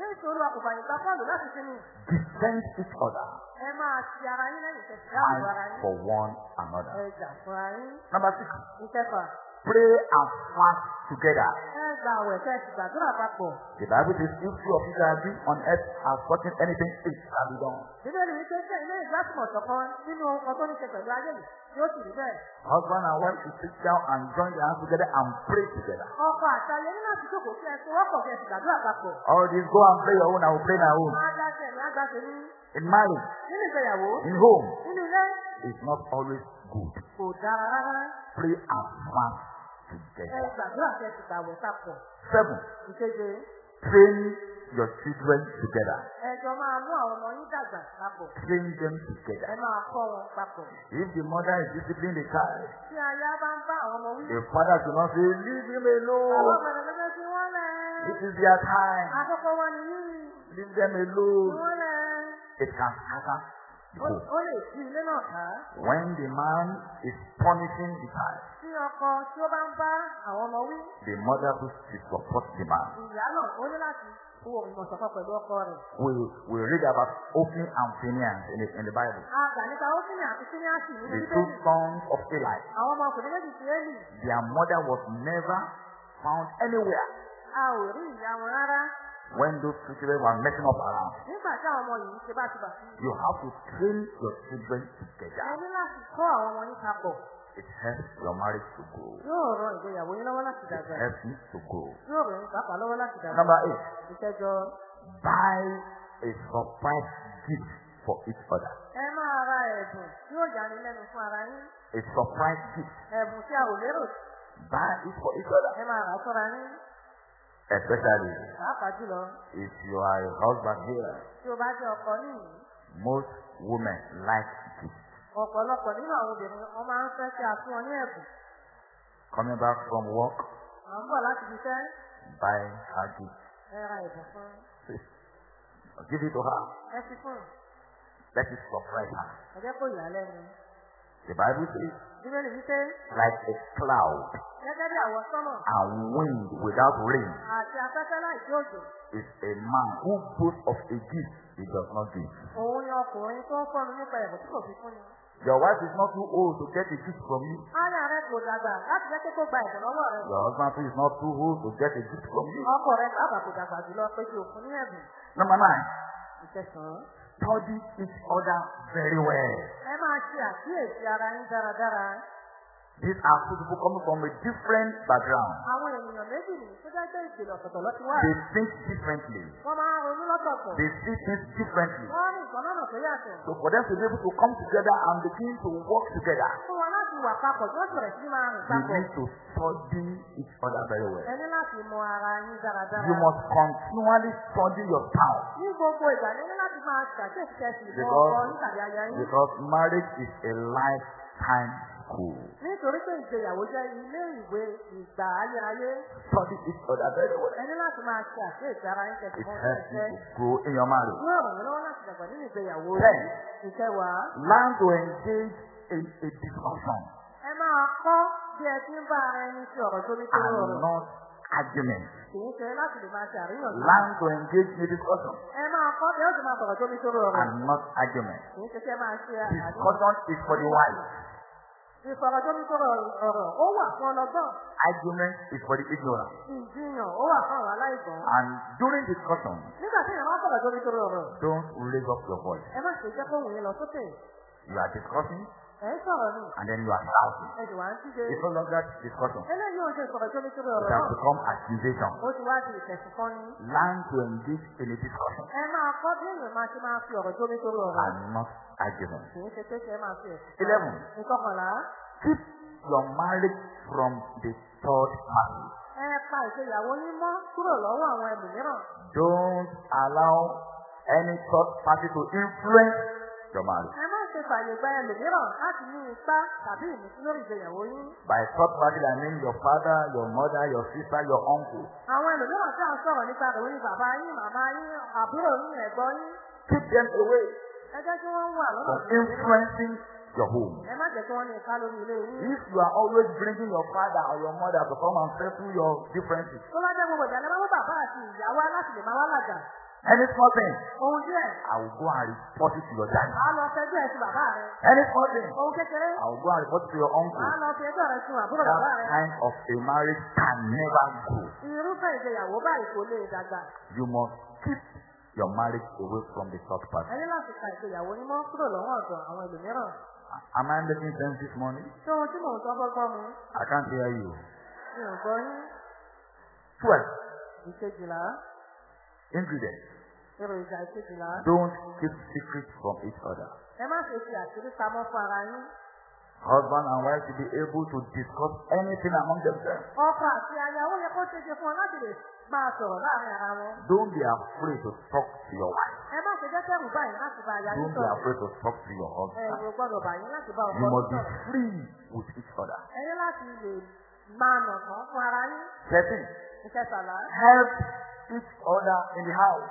Jésù Olúwa kò fàyè gba Pọ́ọ̀lù láti sinmi. Defend each other. Ẹ máa ti ara yín lẹ́yìn tẹ̀sí dáàbò ara Fight yín. for one another. Ẹ jà fúnra yín. Number six, Ìkẹfà. Pray and fast together. The Bible says, if two of you agree on earth as touching anything, it shall be done. Husband and wife should sit down and join their hands together and pray together. All this, go and pray your own, I will pray my own. In marriage, in home, it's not always good. Pray and fast Ẹ together. gbàdúrà ẹ papọ̀. Seven, train your children together. Ẹjọ́ máa mú àwọn ọmọ yín dàgbà papọ̀. Train them Ẹ together. máa kọ́ wọn papọ̀. If the mother is disciplining the child, Tí aya bá ń bá àwọn ọmọ wí. the father should not say, Leave him Àwọn alone. gbẹ̀dẹ̀gbẹ̀dẹ̀ fi wọ́n lẹ̀. It is their time. Àkókò wọn nìyí. Leave them alone. wọ́n lẹ̀. It can scatter When the man is punishing the child, the mother should support the man. We, we read about Ophni and Phineas in the, in the Bible. The two sons of Eli. Their mother was never found anywhere When those two children were messing up around. Nígbà tí àwọn ọmọ yìí ṣe bá ti bà sí. You have to train your children Ẹ together. ní láti kọ́ àwọn ọmọ yín papọ̀. It helps your marriage to grow. Yóò ran ìgbéyàwó yín lọ́wọ́ láti It dàgbà. helps you to grow. Yóò ràn pàápàá lọ́wọ́ láti dàgbà. Number eight, Ìkẹjọ. buy a surprise gift for each other. Ẹ máa ra ẹ̀bùn tí yóò yà ní lẹ́nu fún ara yín. A surprise gift. Ẹ̀bùn tí a ò lérò. Buy it for each other. Ẹ máa rà á sọ́ra yín. Especially if you are a husband here. tí o bá jẹ́ ọkọ níyìí. Most women like gifts. Ọ̀pọ̀lọpọ̀ nínú àwọn obìnrin wọ́n máa ń fẹ́ kí a fún wọn ní ẹ̀bùn. Coming back from work, À ń bọ̀ láti fi fẹ́ buy her gift. ẹ ra ẹ̀bùn fún. Give it to her. Ẹ fi fún. Let it surprise her. Ẹ jẹ́ kó yà á lẹ́nu. The Bible says, like a cloud and wind without rain is a man who boasts of a gift he does not give. Your wife is not too old to get a gift from you. Your husband is not too old to get a gift from you. Number nine. Study each other very well. Ẹ máa ṣe àkíyèsí ara yín dáradára. These are two people coming from a different background. Àwọn ènìyàn méjì nìyí tó jẹ́ pé ìpìlẹ̀ ọ̀tọ̀ọ̀tọ̀ lọ ti wá. They think differently. Wọ́n máa ń ronú lọ́tọ̀ọ̀tọ̀. They see things differently. Wọ́n ní nǹkan lọ́nà tó yàtọ̀. So for them to be able to come together and begin to work together, Fún wọn láti wà papọ̀ tí wọ́n sì bẹ̀rẹ̀ sí máa rìn you papọ̀. need to study each other very well. Ẹ ní láti mọ ara yín dáradára. You must continually study your spouse Ní gbogbo ìgbà ní ní láti máa ṣàkíyèsí Because- ọkọ ní tàbí aya yín. because marriage is a lifetime school. Nítorí pé ìgbéyàwó jẹ́ ilé ìwé ìgbà ayérayé. Study each other very well. Ẹ ní láti máa ṣe àkíyèsí ara yín kẹsì It mọ́ helps you to grow in your marriage. Yóò ràn yín lọ́wọ́ láti dàgbà nínú ìgbéyàwó Ten. Ìkẹwàá. Learn to engage in a discussion Ẹ máa kọ́ bí ẹ ti ń bá ara ẹni ṣe ọ̀rọ̀ tó ní tó and rọrùn. not argument. Kì í ṣe láti lè máa ṣe àríyànjiyàn. Learn to engage in a discussion Ẹ máa kọ́ bí ó ti máa sọ̀rọ̀ tó ní tó rọrùn. and not argument. Kì í ṣe kẹ́ máa ṣe àríyànjiyàn. Discussion is for the wise. Rọrùn ọ̀rọ̀ ó wà fún ọlọ́gbọ́n. Argument is for the ignorant. Ìjiyàn ó wà fún àwọn aláìgbọ́n. And during discussion, Nígbà tí ní tó rọrùn, don't raise up your voice. ẹ má ṣe jẹ́ kó wùn yín lọ sókè. You are discussing and then you are shouting. It's no longer discussion. It has become accusation. Learn to engage in a discussion and not argument. Eleven. Keep your marriage from the third party. Ẹ pa ìgbéyàwó yín mọ́ kúrò lọ́wọ́ àwọn ẹlòmíràn. Don't allow any third party to influence your marriage. Ẹ má ṣe fàyè gba ẹlòmíràn láti ní ipá tàbí ìmísí lórí ìgbéyàwó yín. By third party, I mean your father, your mother, your sister, your uncle. Àwọn ẹlòmíràn tí à ń sọ̀rọ̀ nípa rẹ̀ ní bàbá yín, màmá yín, àbúrò yín, ẹ̀gbọ́n yín. Keep them away Ẹ jẹ́ kí wọ́n wà lọ́nà ń influencing your home. Ẹ má jẹ́ kí wọ́n ní ipá lórí ilé yín. If you are always bringing your father or your mother to come and settle your differences, Tó bá jẹ́ gbogbo ìdáná mọ́ bàbá àti ìyá wá láti lè máa wá làjà. Any small thing, Ohun díẹ̀, I will go and report it to your dad. á lọ fẹjọ́ ẹ̀ sí bàbá rẹ̀. Any small thing, Ohun kékeré, I will go and report it to your uncle. lọ fi ẹjọ́ rẹ̀ sun àbúrò bàbá That rẹ̀. kind of a marriage can never grow. Irúfẹ́ ìgbéyàwó báyìí kò lè dàgbà. You must keep your marriage away from the third party. Ẹ ní láti ka ìgbéyàwó yín mọ́ kúrò lọ́wọ́ ọ̀dọ̀ àwọn ẹlòmíràn. Am I making sense this morning? Ṣé ohun tí mò ń sọ gbọ́gbọ́ mu? I can't hear you. Mi ò gbọ́ yín. Twelve. Ìkejìlá, Ingredients. Èròjà ìkejìlá. Don't keep secrets from each other. Ẹ má ṣe fi àṣírí pamọ́ fún ara yín. Husband and wife should be able to discuss anything among themselves. ọkọ àti aya ó yẹ kó ṣe ṣe fún ọ láti lè máa sọ̀rọ̀ láàárín ara wọn. Don't be afraid to talk to your wife. ẹ má ṣe jẹ́ kẹ́rù báyìí láti bá aya yín Don't be afraid to talk to your husband. ò gbọ́dọ̀ báyìí láti bá ọkọ You must be free with each other. ẹ ní láti lè máa nà tán fún ara yín. Second, ìkẹtàlá. help each other in the house.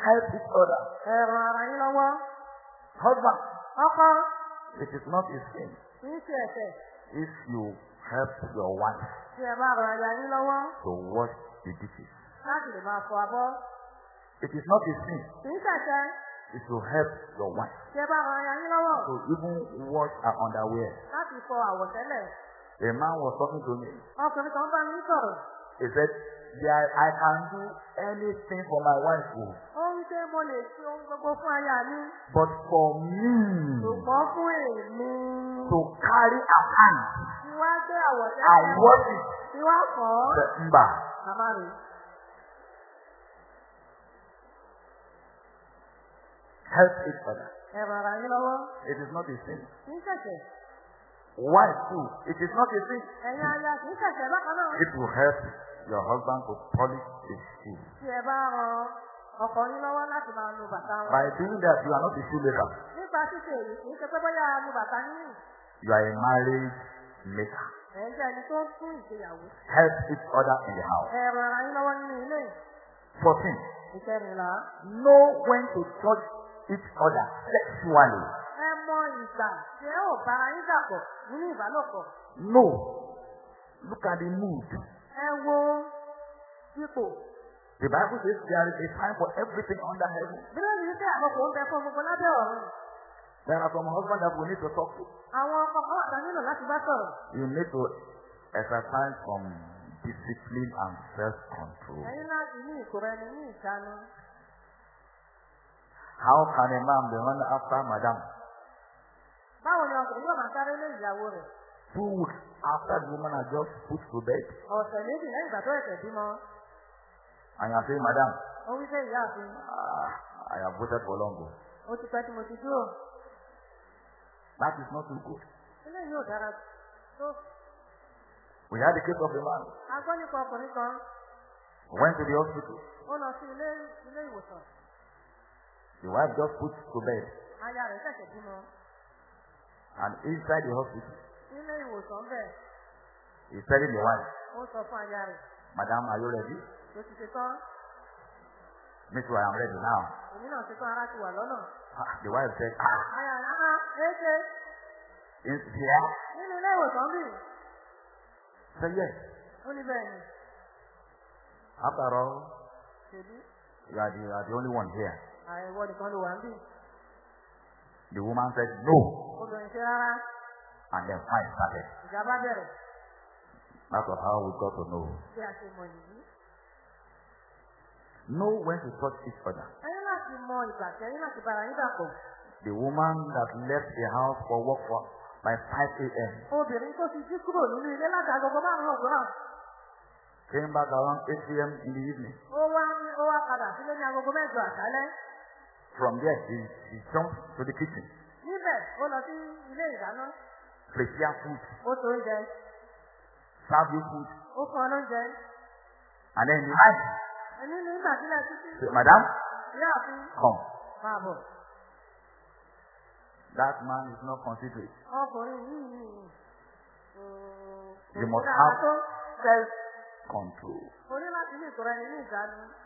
Help each other. Husband, ọkọ it is not a sin if you help your wife to wash the dishes. It is not a sin if you help your wife to even wash her underwear. láti. A man was talking to me. He said, yeah, I can do anything for my wife, oh, mo lè ṣe ohun gbogbo fún aya mi. but for me ṣùgbọ́n fún èmi. to carry a hand wá gbé and àwọ̀tẹ́lẹ̀. wash it, màmá rẹ̀. Help each other. ẹ ran ara yín lọ́wọ́. It is not a sin. Wife too, it is not a sin. ẹ̀yin aya kì í ṣẹ̀ṣẹ̀ bákan náà. If you help your husband to polish his shoes. tí ẹ bá ran ọkọ yín lọ́wọ́ láti máa bàtà wọn. By doing that, you are not a shoemaker. nípa ṣíṣe èyí kì í ṣe pé bóyá nu bàtà yín. You are a marriage maker. ẹ̀ ń jẹ́ ẹni tó ń tún ìgbéyàwó. Help each other in the house. ẹ ran ara yín lọ́wọ́ nínú ilé. 14. ìkẹrìnlá. Know when to touch each other sexually. ẹ mọ ìgbà tí ẹ ò bára yín dàpọ̀ nínú ìbálòpọ̀. No. Look at the mood. ẹ wo ipò. The Bible says there is a time for everything under heaven. bílẹ̀ yìí tẹ́ àkókò ń bẹ fún gbogbo lábẹ́ ọ̀run. There are some husbands that we need to talk to. àwọn ọkọ kan wà tá nílò láti bá sọ̀rọ̀. You need to exercise some discipline and self-control. ẹ̀yin láti ní ìkóra ẹni ní ìjánu. How can a man be run after madam? báwo ni ọkùnrin yóò máa sáré lé ìyàwó rẹ̀? Two weeks after the woman has just put to bed. ọ̀sẹ̀ méjì lẹ́yìn ìgbà tó ẹ̀sẹ̀ bímọ. Saying, madam, ó wí pé ìyá àfin. ah, I have voted for Longo. ó ti pẹ́ tí mo ti dúró. That is not too good. eléyìí ò dára tó. We had the case of a man a gbọ́ nípa ọkùnrin kan. went to the hospital. ó lọ sí ilé ilé ìwòsàn. The wife just put to bed. aya rẹ̀ ṣẹ̀ṣẹ̀ bímọ. And inside the hospital, nílé ìwòsàn bẹ́ẹ̀ he's telling the wife, ó sọ fún aya rẹ̀. Madam, are you ready? Tó ti ṣe tán. Too, I am ready now. èmi náà ṣe tán ara ti wà lọ́nà. The wife said, Ah, aya rẹ̀ á éṣe is here? nínú ilé ìwòsàn bì. Say yes. ó ní bẹ́ẹ̀ ni. After all, ṣèbí you are the, you are the only one here. àìwọ nìkan ló wà ń bì. The woman said, No. obìnrin ṣe rárá. And then fight started. ìjà bá bẹ̀rẹ̀. That was how we got to know. bí a ṣe mọ̀ nìyí. Know when to touch each other. ẹ̀yin láti mọ ìgbà tí ẹ̀yin láti bára yín dàpọ̀. The woman that left the house for work for, by 5 a.m. obìnrin tó ti jí kúrò nínú ilé láti agogo márùn-ún òwúrọ̀. came back around 8 p.m. in the evening. ó wá ní ó wá padà sílé ní agogo mẹ́jọ àṣálẹ́. From there, she, she jumped to the kitchen, níbẹ̀ ó lọ sí ilé ìdáná. prepare food, ó so oúnjẹ. serve you food, ó lóúnjẹ. and then in the Madam, come. That man is not considerate. You must have self-control.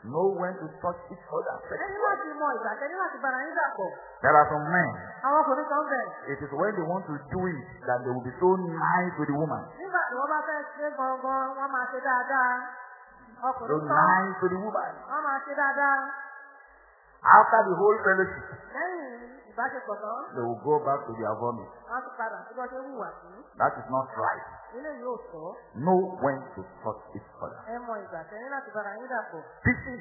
Know when to touch each other. There are some men, it is when they want to do it that they will be so nice to the woman. Kan nice to the woman. After the whole fellowship, they will go back to their vomit. That is not right. Know when to touch each other. Fifteen.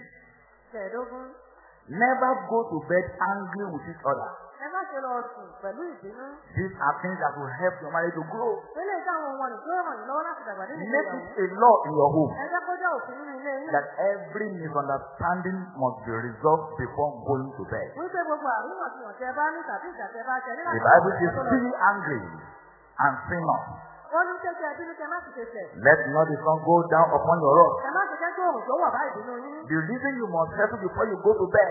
Never go to bed angry with each other. Ẹ Ẹ má ṣe lọ sùn pẹ̀lú ìbínú. These are things that will help your marriage to grow. Eléyìí táwọn ohun ọ̀nì tó ràn yín lọ́wọ́ láti dàgbà nínú Make it a law in your home Ẹ jẹ́ kó jẹ́ òfin nínú ilé yín. that every misunderstanding must be resolved before going to bed. Wípé gbogbo àríyànjiyàn tẹ bá ní tàbí ìjà tẹ bá jẹ nígbà The tí Bible says, lọ be angry and sin not. Let not the sun go down upon your wrath. The reason you must settle before you go to bed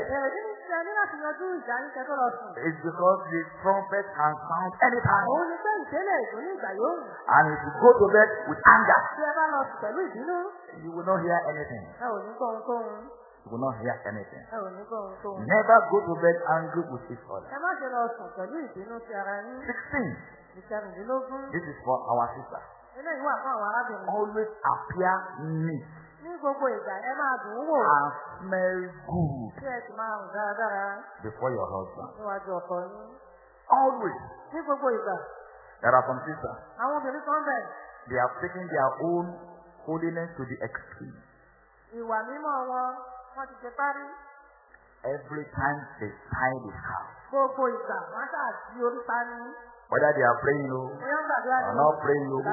is because the trumpet can sound anytime. And if you go to bed with anger, you will not hear anything. You will not hear anything. Never go to bed angry with each other. Ẹ má ṣe lọ sùn pẹ̀lú ìbínú ti ara yín. 16. This is for our sister. Always appear neat Ní gbogbo ìgbà ẹ máa dùn ún wò. and smell good Kí ẹ sì máa rùn dáradára before your husband. níwájú ọkọ yín. Always. Ní gbogbo ìgbà, There are some sisters. àwọn obìnrin kan bẹ̀. They have taken their own holiness to the extreme. Ìwà mímọ́ wọn, wọ́n ti ṣe parí. Every time they tie the scarf. Gbogbo ìgbà, wọ́n ṣáà sí orí pani. Whether they are praying o Bóyá ń gbàdúrà or not praying o. 24-7.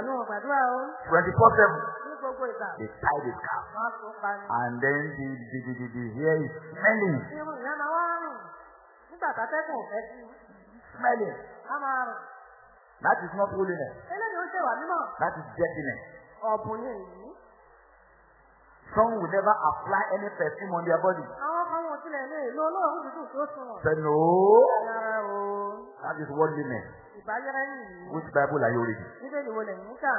Ní gbogbo ìgbà, They tie the pani. And then the, the, the, the, the hair is smelling. Smelling. That is not holiness. That is dirtiness. Some will never apply any perfume on their body. Say no. That is worldliness. Ìbáyẹrẹ yìí. Which Bible are you reading? Bíbélì wo lẹ̀yìn kà?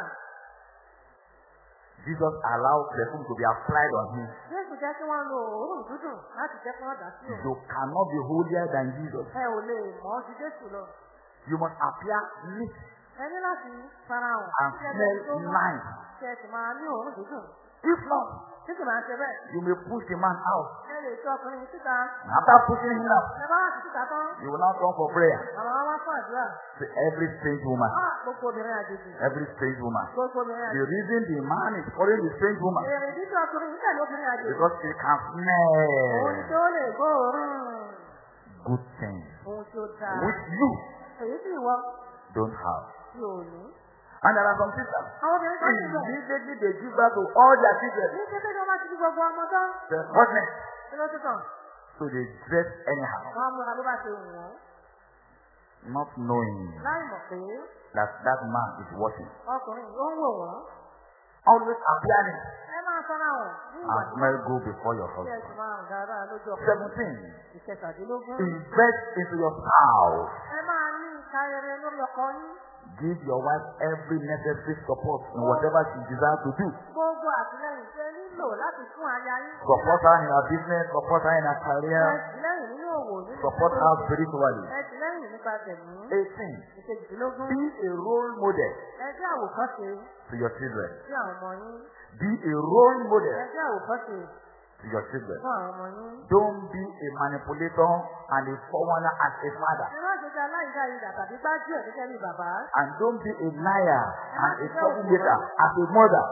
Jesus allowed perfume to be applied on him. Jésù jẹ́ kí wọ́n lo òórùn dídùn láti jẹ́ kí wọ́n dà sí òun. You cannot be holier than Jesus. Ẹ ò lè mọ̀ ju Jésù lọ. You must appear neat Ẹ ní láti farahàn. and smell nice. Kí ẹ sì máa ní òórùn. If not, Tí kì máa ṣe bẹ́ẹ̀. you may push the man out. Ẹ lè tí ọkùnrin síta. After pushing him out, Ẹ bá tán. you will now come for prayer. Àwọn ọmọ wá fún àdúrà. To every strange woman, Á gbogbo obìnrin àjèjì. every strange woman. Gbogbo obìnrin The reason the man is following the strange woman Èrè dídùn ọkùnrin yìí tẹ̀lé obìnrin àjèjì. because he can Òun ni smell tí ó lè gbóòórùn. good things Ohun tí ó dáa. which you Èyí sì wọ don't have. tí ò ní. And there are some sisters. Àwọn obìnrin kan ti bẹ̀. Immediately they give birth to all their children. Ní kété tí wọ́n bá ti di gbogbo ọmọ tán. Then what next? Kí ló ti kàn? So they dress anyhow, Wọ́n á múra bó bá ṣe wù wọ́n. not knowing Láì mọ̀ pé that that man is watching. ọkùnrin yìí ó ń wò wọ́n. Always appearing Ẹ máa sọ́nà and smell good before your husband. máa lójú ọkùnrin. Seventeen. Ìkẹtàdínlógún. Invest into your spouse. Ẹ máa ní ìka rere lórí ọkọ yín. Give your wife every necessary support in whatever she desires to do. Gbogbo àtìlẹ́yìn tẹ nílò láti fún aya yín. Support her in her business, support her in her career, Ẹtìlẹ́yìn nínú òwò nínú support her spiritually. Ẹtìlẹ́yìn nípa tẹ̀mí. Eighteen. Ìkejìdínlógún. Be a role model Ẹ jẹ́ àwòkọ́ṣe to your children. sí àwọn ọmọ yín. Be a role Ẹ model jẹ́ àwòkọ́ṣe to your children. Don't be a manipulator and a forerunner as a father. And don't be a liar and a troublemaker as a mother.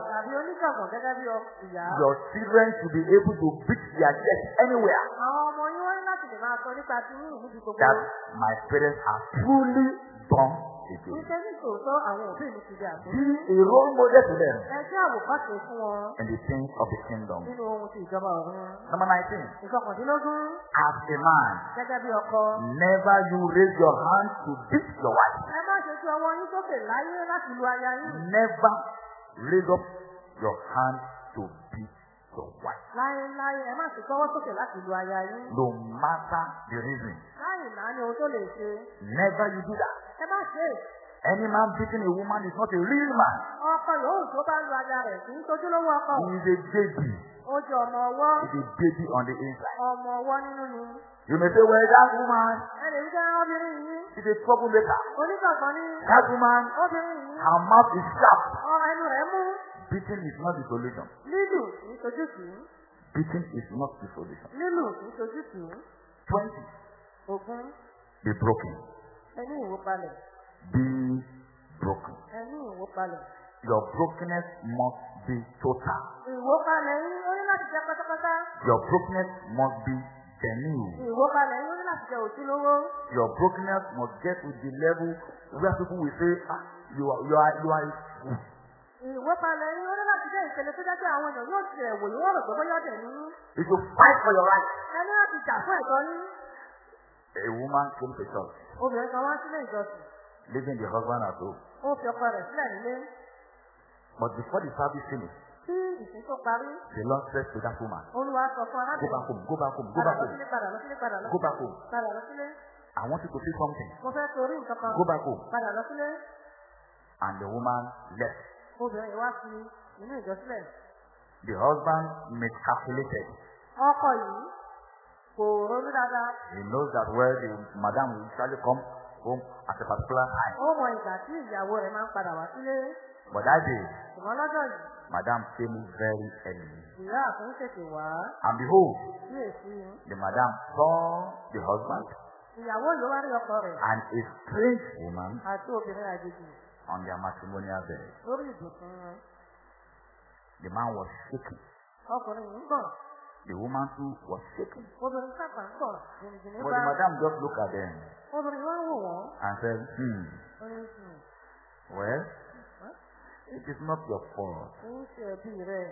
Your children should be able to beat their chest anywhere. That my parents are truly born again. Níṣẹ́ ní tòótọ́ àwọn òbí mi ti di àtúntò. Be a role model to them Ẹ jẹ́ àwòkọ́ṣe fún wọn in the things of the kingdom. nínú ohun ti ìjọba ọ̀run. Number 19. Ìkọkàndínlógún As a man, gẹ́gẹ́ bí ọkọ. never you raise your hand to beat your wife. Ẹ má ṣe ju ọwọ́ yín sókè láyé láti lu aya yín. Never raise up your hand to beat your wife. Láyéláyé ẹ má ṣe gbọ́wọ́ sókè láti lu aya yín. No matter the reason. Láyì náà ni ohun tó lè ṣe. Never you do that. Ẹ má ṣe é. Any man beating a woman is not a real man. Ọkọ yòówù tó bá lu aya rẹ̀ kì í tójú lówó ọkọ. He is a baby. Ó jẹ́ ọmọ ọwọ́. He's a baby on the inside. Ọmọ ọwọ́ nínú ni. You may say, well, that woman Ẹ lè rí jẹ́ obìnrin yìí. is a troublemaker. That woman, obìnrin yìí. her mouth is sharp. Ọ̀rọ̀ ẹnu rẹ̀ mú. Beating is not the solution. Lílù kì í tojú tì í. Beating is not the solution. Lílù kì í tojú tì í. 20. Ògún Be broken. ẹni ìwópalẹ̀. Be broken. Ẹni ìwópalẹ̀. Your brokenness must be total. Ìwópalẹ̀ yín ó ní láti jẹ́ pátápátá. Your brokenness must be genuine. Ìwópalẹ̀ yín ó ní láti jẹ òjúlówó. Your brokenness must get to the level where people will say, ah, you are, you are, you are a fool. Ìwọ́palẹ̀ yín ó ní láti jẹ́ ìpele tó jẹ́ pé àwọn èèyàn yóò ti ẹ̀wò yín wọ́n rò pé bóyá ọ̀dẹ̀ ní. You fight for your right. Ẹ ní láti jà fún ẹ̀tọ́ yín. A woman came to church, Obìnrin kan wá sílé ìjọsìn. leaving the husband at home. Ó fi ọkọ rẹ̀ sílẹ̀ nílé. But before the service finished, Tí ìsìn tó parí, the Lord said to that woman, Olúwa sọ fún Go back home, go back home, go Padà back lọ home, sílé, padà lọ sílé, padà lọ go back home. Padà lọ sílé. I want you to say something. Mo fẹ́ torí nǹkan kan. Go back home. Padà lọ sílé. And the woman left. Obìnrin yìí wá fi inú ìjọ sílẹ̀. The husband miscalculated. Ọkọ yìí kò ronú dáadáa. He knows that where the madam will usually come home at a particular time. Ó mọ ìgbà tí ìyàwó rẹ̀ máa ń padà wá sílé. But that day, Ṣùgbọ́n lọ́jọ́ yìí, madam came very early. ìyá àtún tètè wá. And behold, èsì. the madam saw the husband Ìyàwó yìí wá rí ọkọ rẹ̀ and a strange woman àti obìnrin àjèjì on their matrimonial bed. lórí ìbùsùn wọn. The man was shaking. Ọkùnrin yìí ń gbọ̀n. The woman too was shaking. Obìnrin sábà ń But the madam just looked at them Obìnrin wá ń wò wọ́n. and said, hmm, well, it is not your fault. Ṣe ẹbí rẹ̀.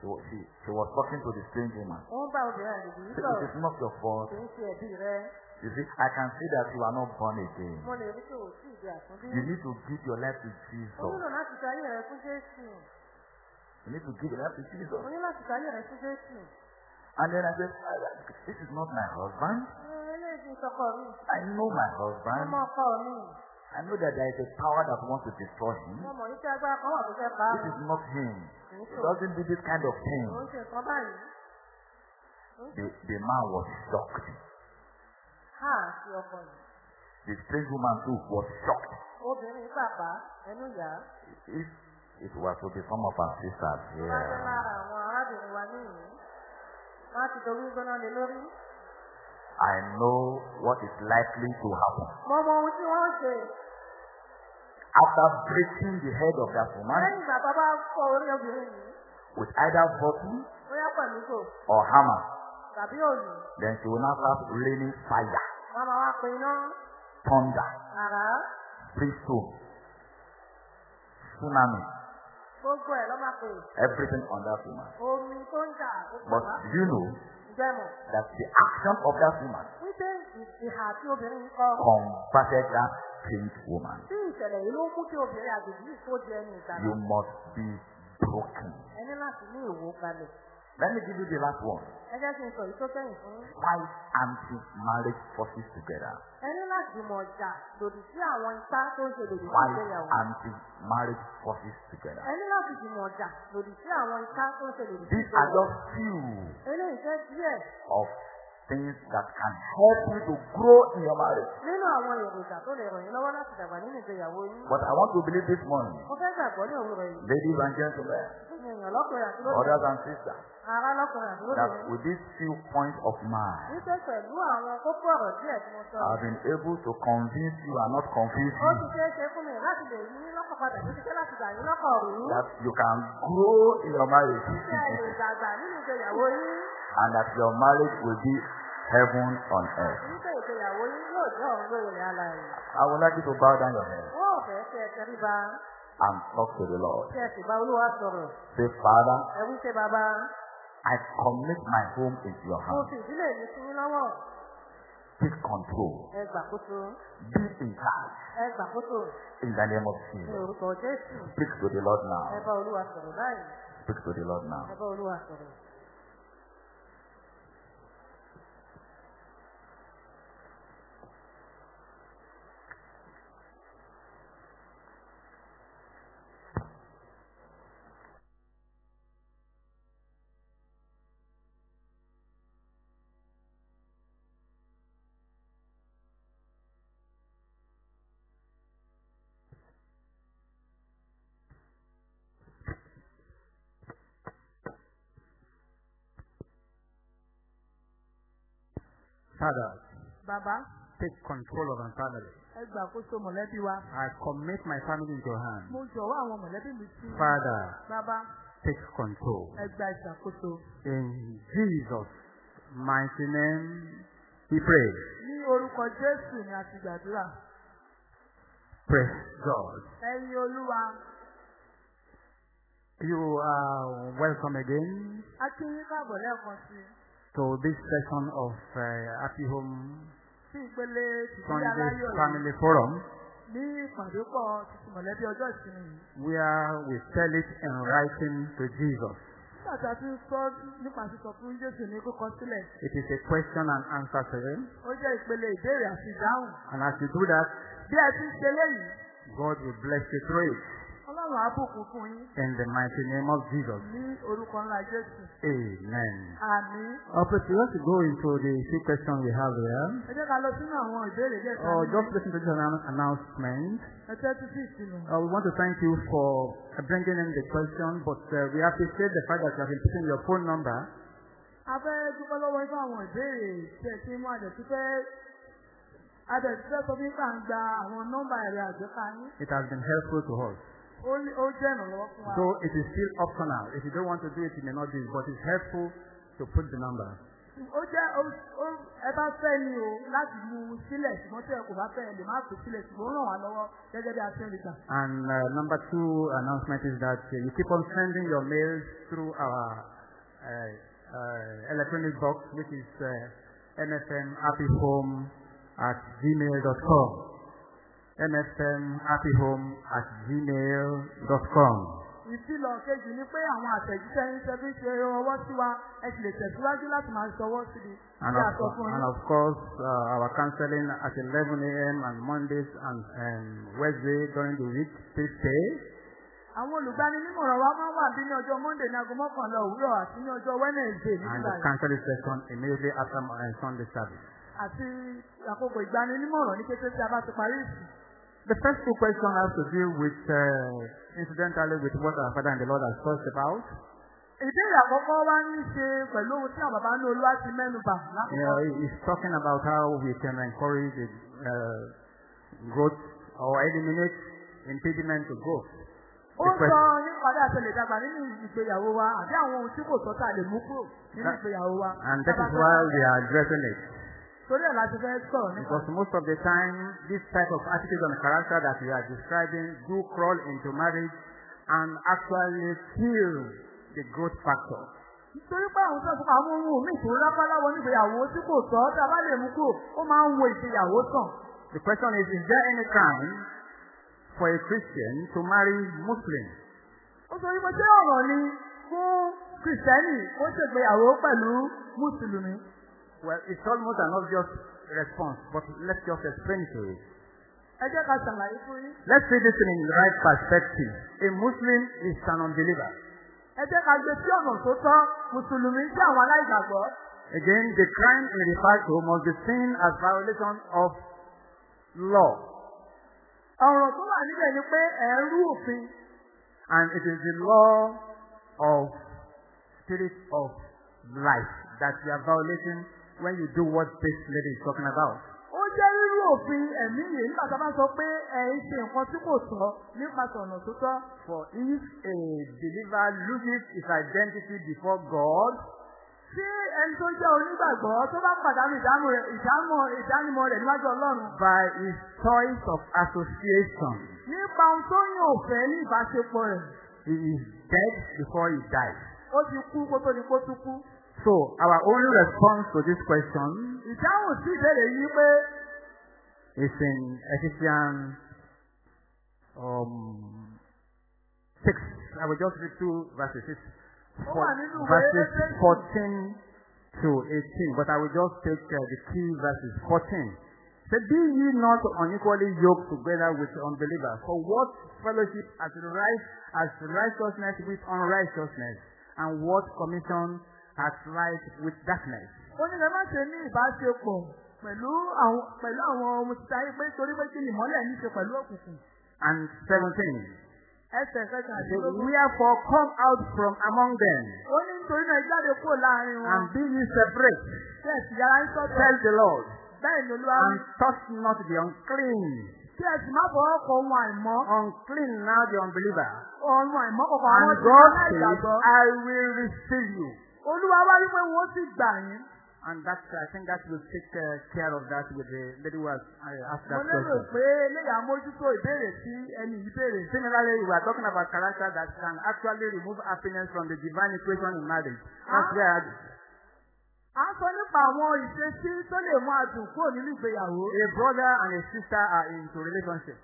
She, she, she was talking to the strange woman. Ó ń bá obìnrin àjèjì yìí She said, sọ̀rọ̀. it is not your fault. Kì í ṣe ẹbí rẹ̀. You see, I can see that you are not born again. You need to give your life to Jesus. You need to give your life to Jesus. And then I said, "Ah, this is not my husband. I know my husband. I know that there is a power that wants to destroy him. This is not him. He doesn't do this kind of thing. The, the man was shocked. Ha sí ọkọ yìí. The strange woman too was shocked. Obìnrin pàpà ẹnu yá. If it was to be some of our sisters Wọ́n jẹ́ here, lára àwọn arábìnrin wa níyìí. Wọ́n ti dorí gbóná lé lórí. I know what is likely to happen. Mo mọ ohun tí wọ́n ṣe. After breaking the head of that woman Lẹ́yìn ìgbà tó bá fọ orí obìnrin yìí. with either bottle Bóyá pẹ̀lú kò or hammer, tàbí òòlù. then she will now start raining fire, Wọ́n máa wá pe iná. thunder, Àrá. brimstone, tsunami, Gbogbo ẹ̀ ló máa pè. everything on that woman. Omi tó ń jà. But do you know that the action of that woman Wípé ìhà tí obìnrin ń kọ́. converted that strange woman? Tí ìṣẹ̀lẹ̀ yìí ló mú kí obìnrin àjèjì yìí tó di ẹni ìgbàlá. You must be broken. Láti ní ìwò. Let me give you the last one. Ẹ jẹ́ kí n sọ yìí tó kẹ́yìn fún. Five anti-marriage forces together. Ẹ ní láti mọ̀ jà lòdì sí àwọn ipá tó ń ṣe lòdì sí Five ìgbéyàwó. anti-marriage forces together. Ẹ ní láti jùmọ̀ jà lòdì sí àwọn ipá tó ń ṣe lòdì sí These are just few Eléyìí jẹ́ díẹ̀ of things that can help you to grow in your marriage. nínú àwọn èròjà tó lè ràn yín lọ́wọ́ láti dàgbà nínú ìgbéyàwó yín. But I want to believe this morning, Mo fẹ́ gbàgbọ́ ní òwúrọ̀ yìí. ladies and gentlemen, brothers and sisters, Ará lọ́kùnrin àti that lóbìnrin. with these few points of mine, Wípé pẹ̀lú àwọn kókó ọ̀rọ̀ díẹ̀ tí mo sọ. I've been able to convince you and not confuse Ó you ti ṣeé ṣe fún mi láti lè yí lọ́kàn padà ti ṣe láti gbà yín lọ́kàn rú. that you can grow in your marriage Ṣé ẹ lè dàgbà nínú ìgbéyàwó yín? and that your marriage will be heaven on earth. Wípé ìgbéyàwó yín yóò jẹ́ ọ̀run lórí ilẹ̀ alààyè. I would like you to bow down your head Wọ́n fẹ́ kí ẹ tẹríba and talk to the Lord. Say, Father, I commit my home into your mo hands. fi ìdílé mi sí yín lọ́wọ́. Take control. Ẹ gbàkóso. Be in charge. Ẹ gbàkóso. In the name of Ní Jesus. orúkọ Jésù. Speak to the Lord Ẹ now. bá Olúwa sọ̀rọ̀ báyìí. Speak to the Lord now. Ẹ bá Olúwa sọ̀rọ̀. Father, Bàbá, take control of my family. ẹ gbàkóso mọ̀lẹ́bí wa. I commit my family into your hands. Mo jọ̀wọ́ àwọn mọ̀lẹ́bí mi sí. Father, Bàbá, take control. ẹ gba ìṣàkóso. In Jesus' mighty name, We pray. Ní orúkọ Jésù ni a ti gbàdúrà. Praise God. Ẹyin Olúwa, You are welcome again a kí yín káàbọ̀ lẹ́ẹ̀kan sí i. to this session of uh, Happy Home Sunday. Family Forum, where we tell it in writing to Jesus. It is a question and answer session. And as you do that, God will bless you through it. Ọlọ́run á bùkún fún yín In the mighty name of Jesus. ní orúkọ ńlá Jésù. Amen. Àmín. To go into the few questions we have here. Ẹ jẹ́ ká lọ sínú àwọn ìbéèrè díẹ̀ kan. Uh, just listen to this annou- announcement. Ẹ tẹ́tí sí ìsinmi. Uh, we want to thank you for uh, bringing in the question, but uh, we appreciate the fact that you have been putting your phone number. A fẹ́ dúpẹ́ lọ́wọ́ yín fún àwọn ìbéèrè tí ẹ ti mú àdẹ̀tí fẹ́ àdẹ̀tí fẹ́ sọ fún yín pé à ń gba àwọn nọ́mbà ẹ̀rọ àgbéká yín. It has been helpful to us. Ó ní- ó jẹ́ ìrànlọ́wọ́ fún wa. So it is still optional. If you don't want to do it, you may not do it, but it's helpful to put the number. Ó jẹ́ ó- ó- ẹ bá fẹ́ ni o láti mú un sílẹ̀ ṣùgbọ́n tí ẹ kò bá fẹ́ ẹ lè má pè sílẹ̀ ṣùgbọ́n ó ràn wá lọ́wọ́ gẹ́gẹ́ bí a ṣe ń rí gbà. And uh, number two announcement is that uh, you keep on sending your mails through our uh, uh, electronic box, which is uh, mfmhappyhome at gmail.com. mfmhappyhome at gmail.com. Ìfilọ̀ kejì ni pé àwọn àtẹ̀jíṣẹ́ ń fi ṣe ọwọ́ sí wa ẹ sì lè tẹ̀síwájú láti máa ṣọwọ́ sí i. And of, and of course, uh, our counseling at 11 a.m. on Mondays and um, Wednesday during the week, please stay. Àwọn olùgbaninímọ̀ràn wa máa ń wà bí ní ọjọ́ Monday ní aago mọ́kànlá òwúrọ̀ àti ní ọjọ́ Wednesday ní And July. the counseling session immediately after uh, Sunday service. Àti àkókò ìgbaninímọ̀ràn ní kété tí a bá ti parí ìsìn. The first two questions have to do with, uh, incidentally, with what our Father and the Lord has talked about. Ìbéèrè àkọ́kọ́ wá ní ṣe pẹ̀lú ohun tí àwọn bàbá ní olúwa ti mẹ́nu bà You know, he- he's talking about how we can encourage the uh, growth or eliminate impediment to growth. Ó The sọ question, nípa bí a ṣe lè dàgbà nínú ìgbéyàwó wa àbí àwọn ohun tí kò tọ́ tá a lè mú kúrò nínú That- ìgbéyàwó wa. and that is why we are addressing it. Torí ẹ̀ la ti fẹ́ sọ̀rọ̀ nípa. Because most of the time, this type of attitude and character that we are describing do crawl into marriage and actually kill the growth factor. Nítorí pé àwọn sọ̀tún àwọn ohun míì tó rápáláwọ̀ nígbéyàwó tí kò tọ́ tá a bá lè mú kúrò ó máa ń wo ìgbéyàwó sàn. The question is, is there any crime for a Christian to marry Muslim? Ó sọ wípé ṣé ọ̀rọ̀ ni fún Kìrìsìtẹ́nì ó ṣègbéyàwó pẹ̀lú Mùsùlùmí? Well, it's almost an obvious response, but let's just explain it to you. Ẹ jẹ́ ká ṣàlàyé fún yín. Let's see this in the right perspective. A Muslim is an unbeliever. Ẹ jẹ́ ká gbé sí ọ̀nà tó tọ́ Mùsùlùmí sí àwọn aláìgbàgbọ́. Again, the crime he refers to must be seen as violation of law, Ọ̀rọ̀ tó wà níbẹ̀ ni pé ẹ̀rú òfin. and it is the law of spirit of life that you are violating when you do what this lady is talking about. Ó jẹ́ rírú òfin ẹ̀mí yìí nígbà tá a bá sọ pé ẹ̀ ń ṣe nǹkan tí kò tọ́ nípasẹ̀ ọ̀nà tó tọ́. For if a believer loses his identity before God, Tí ẹni tó jẹ́ onígbàgbọ́ tó bá pàdánù ìdámọ̀ rẹ̀ ìdámọ̀ ìdánimọ̀ rẹ̀ níwájú Ọlọ́run. by his choice of association, Nípa ohun tó yàn òfẹ́ ní ìbáṣepọ̀ rẹ̀. he is dead before he dies. Ó ti kú kó tó di kó tún kú. So, our only response to this question Ìdáhùn sí ìbéèrè yìí pé is in Ephesians um, 6. I will just read two verses. Nínú ìwé verses. 14 to 18, but I will just take uh, the key verses 14. Say, be ye not unequally yoked together with unbelievers. For what fellowship has right as righteousness with unrighteousness, and what commission has right with darkness? ó ní má ṣe ní ìbáṣepọ̀ pẹ̀lú àwọn pẹ̀lú àwọn títa yìí pé torí pé kí ni ìmọ́lẹ̀ ní ṣe pẹ̀lú òkùnkùn. And 17. Ẹsẹ̀ kẹta Say, àdínlógún. Wherefore come out from among them, Ó ní nítorí náà jáde kúrò láàárín wọn. and be ye separate, Bẹ́ẹ̀ sì yára ń sọ́tọ̀. says the Lord, Bẹ́ẹ̀ ni olúwa and touch not the unclean. Kí ẹ sì má fọwọ́ kọ ohun àìmọ́. Unclean now the unbeliever. Ohun àìmọ́ kọ̀ọ̀kan And God says. I will receive you. Olúwa wá wípé wọ́n sì gbà yín. And that's, I think that will take uh, care of that with the lady who has uh, asked Mo that lérò question. pé eléyà mójútó ìbéèrè tí ẹni yìí béèrè. Similarly, we are talking about character that can actually remove happiness from the divine equation in marriage. That's Ah. where À ń sọ nípa àwọn ìṣesí tó lè mú adùn kúrò nínú ìgbéyàwó. a brother and a sister are into relationship.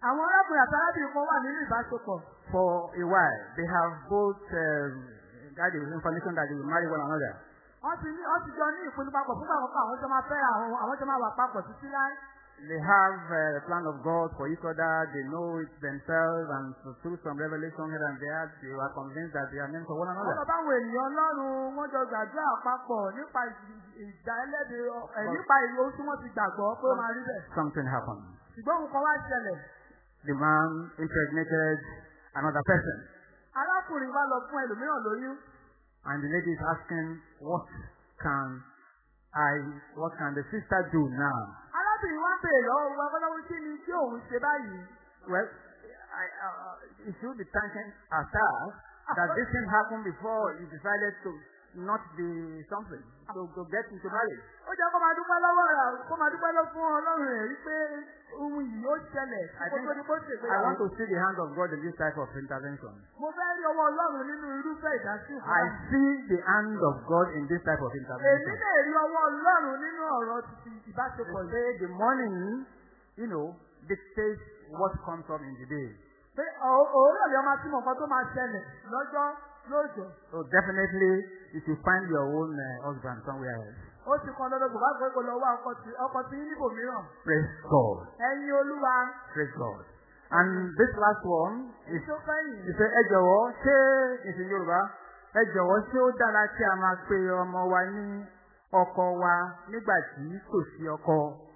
Àwọn arákùnrin àti arábìnrin kan wà nínú ìbáṣepọ̀. For a while, they have both um, that is information that they marry one another. Wọ́n ti ní wọ́n ti jọ ní ìpinnu papọ̀ fún àwọn kan àwọn jọ máa fẹ́ àwọn àwọn jọ máa wà papọ̀ títí láé. They have uh, the plan of God for each other. They know it themselves, and so through some revelation here and there, they are convinced that they are meant for one another. lọ báwọn ènìyàn Ọlọ́run wọ́n jọ gbàdúrà papọ̀ nípa ìjà ẹlẹ́dẹ̀ ẹ̀ nípa ohun tí wọ́n ti gbàgbọ́ pé ó máa rí bẹ̀. Something happened. Ṣùgbọ́n òun kan wá ṣẹlẹ̀. The man impregnated another person, Arákùnrin wá lọ fún ẹlòmíràn lóyún. And the lady is asking, "What can I? What can the sister do now?" Arábìnrin wá bèèrè lọ́wọ́ wa bọ́láwó kí ni tí òun ṣe báyìí. Well, I, uh, it should be thanking ourselves that this thing happened before you decided to not be something, to, to get into marriage. Ó jẹ́ kó máa dúpẹ́ lọ́wọ́ rẹ̀ kó máa dúpẹ́ lọ fún Ọlọ́run rẹ̀ wípé ohun yìí ó ṣẹlẹ̀ I kó tó ní kó I want to see the hand of God in this type of intervention. Mo fẹ́ rí ọwọ́ Ọlọ́run nínú irúfẹ́ ìdásí I see the hand of God in this type of Èmi intervention. lè rí ọwọ́ Ọlọ́run nínú ọ̀rọ̀ títí ìbáṣepọ̀ They say the morning, you know, dictates what comes up in the day. Pé ọ̀- òwúrọ̀ lè máa túmọ̀ nǹkan tó máa ṣẹlẹ̀ lọ́jọ́ lóòjọ́. So definitely, you should find your own uh, husband somewhere else. Ó ti kan dandan kò bá gbé kó lọ wá ọkọ tí ọkọ tí níbò mìíràn. Praise God. Ẹyin Olúwa Praise God. And this last one tó kẹ́yìn. ìṣe ẹ jọ̀wọ́ ṣé ìsìn Yorùbá ẹ jọ̀wọ́ ṣé ó dára kí a máa pe ọmọ wa ní ọkọ wa nígbà tí kò sí ọkọ.